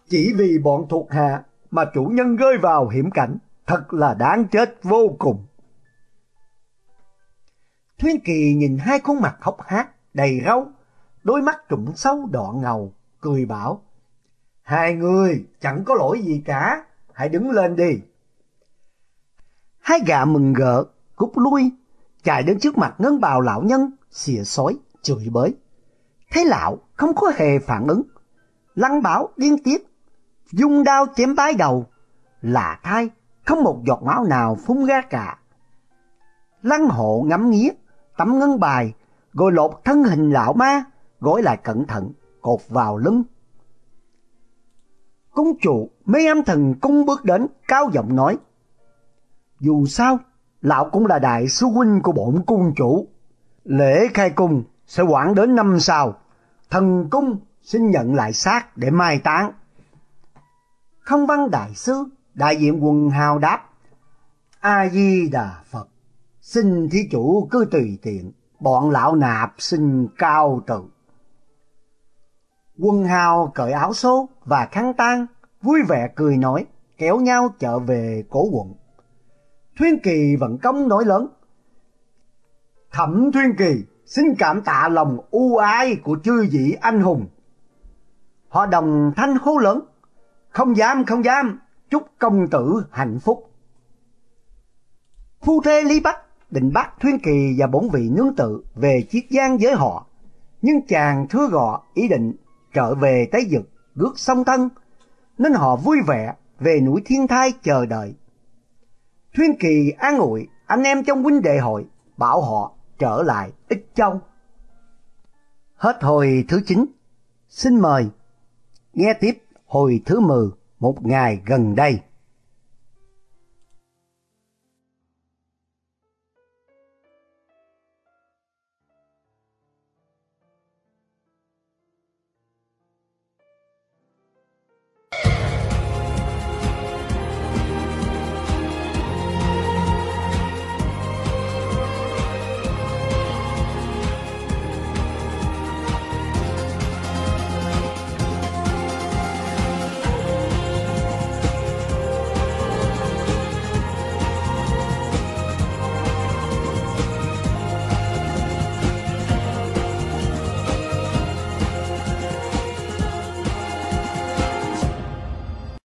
Chỉ vì bọn thuộc hạ mà chủ nhân rơi vào hiểm cảnh, thật là đáng chết vô cùng. Thuyên Kỳ nhìn hai khuôn mặt hốc hác, đầy râu, đôi mắt trũng sâu đỏ ngầu, cười bảo, Hai người chẳng có lỗi gì cả, hãy đứng lên đi. Hai gã mừng gỡ, cúp lui, chạy đến trước mặt ngân bào lão nhân, xìa xói, chửi bới. Thấy lão không có hề phản ứng, lăng bảo điên tiết, dung đao chém bái đầu, lạ thai, không một giọt máu nào phun ra cả. Lăng hộ ngắm nghía, tấm ngân bài, rồi lột thân hình lão ma, gói lại cẩn thận, cột vào lưng. Cung chủ mấy âm thần cung bước đến, cao giọng nói. Dù sao, lão cũng là đại sứ huynh của bổn cung chủ. Lễ khai cung sẽ quản đến năm sau. Thần cung xin nhận lại xác để mai táng. Không văn đại sứ đại diện quần hào đáp. A-di-đà Phật, xin thí chủ cứ tùy tiện, bọn lão nạp xin cao tự. Quân hào cởi áo số và khăn tang, vui vẻ cười nói, kéo nhau trở về cổ quận. Thuyên Kỳ vận công nói lớn. Thẩm Thuyên Kỳ xin cảm tạ lòng ưu ái của chư vị anh hùng. Họ đồng thanh hô lớn, không dám không dám, chúc công tử hạnh phúc. Phu thê Lý Bách định bắt Thuyên Kỳ và bốn vị nương tự về chiếc giang với họ, nhưng chàng thưa gọ ý định trở về Tây Dực rước song thân, nên họ vui vẻ về núi Thiên Thai chờ đợi. Thuyên Kỳ an ủi anh em trong huynh đệ hội, bảo họ trở lại ít châu. Hết hồi thứ 9, xin mời nghe tiếp hồi thứ 10 một ngày gần đây.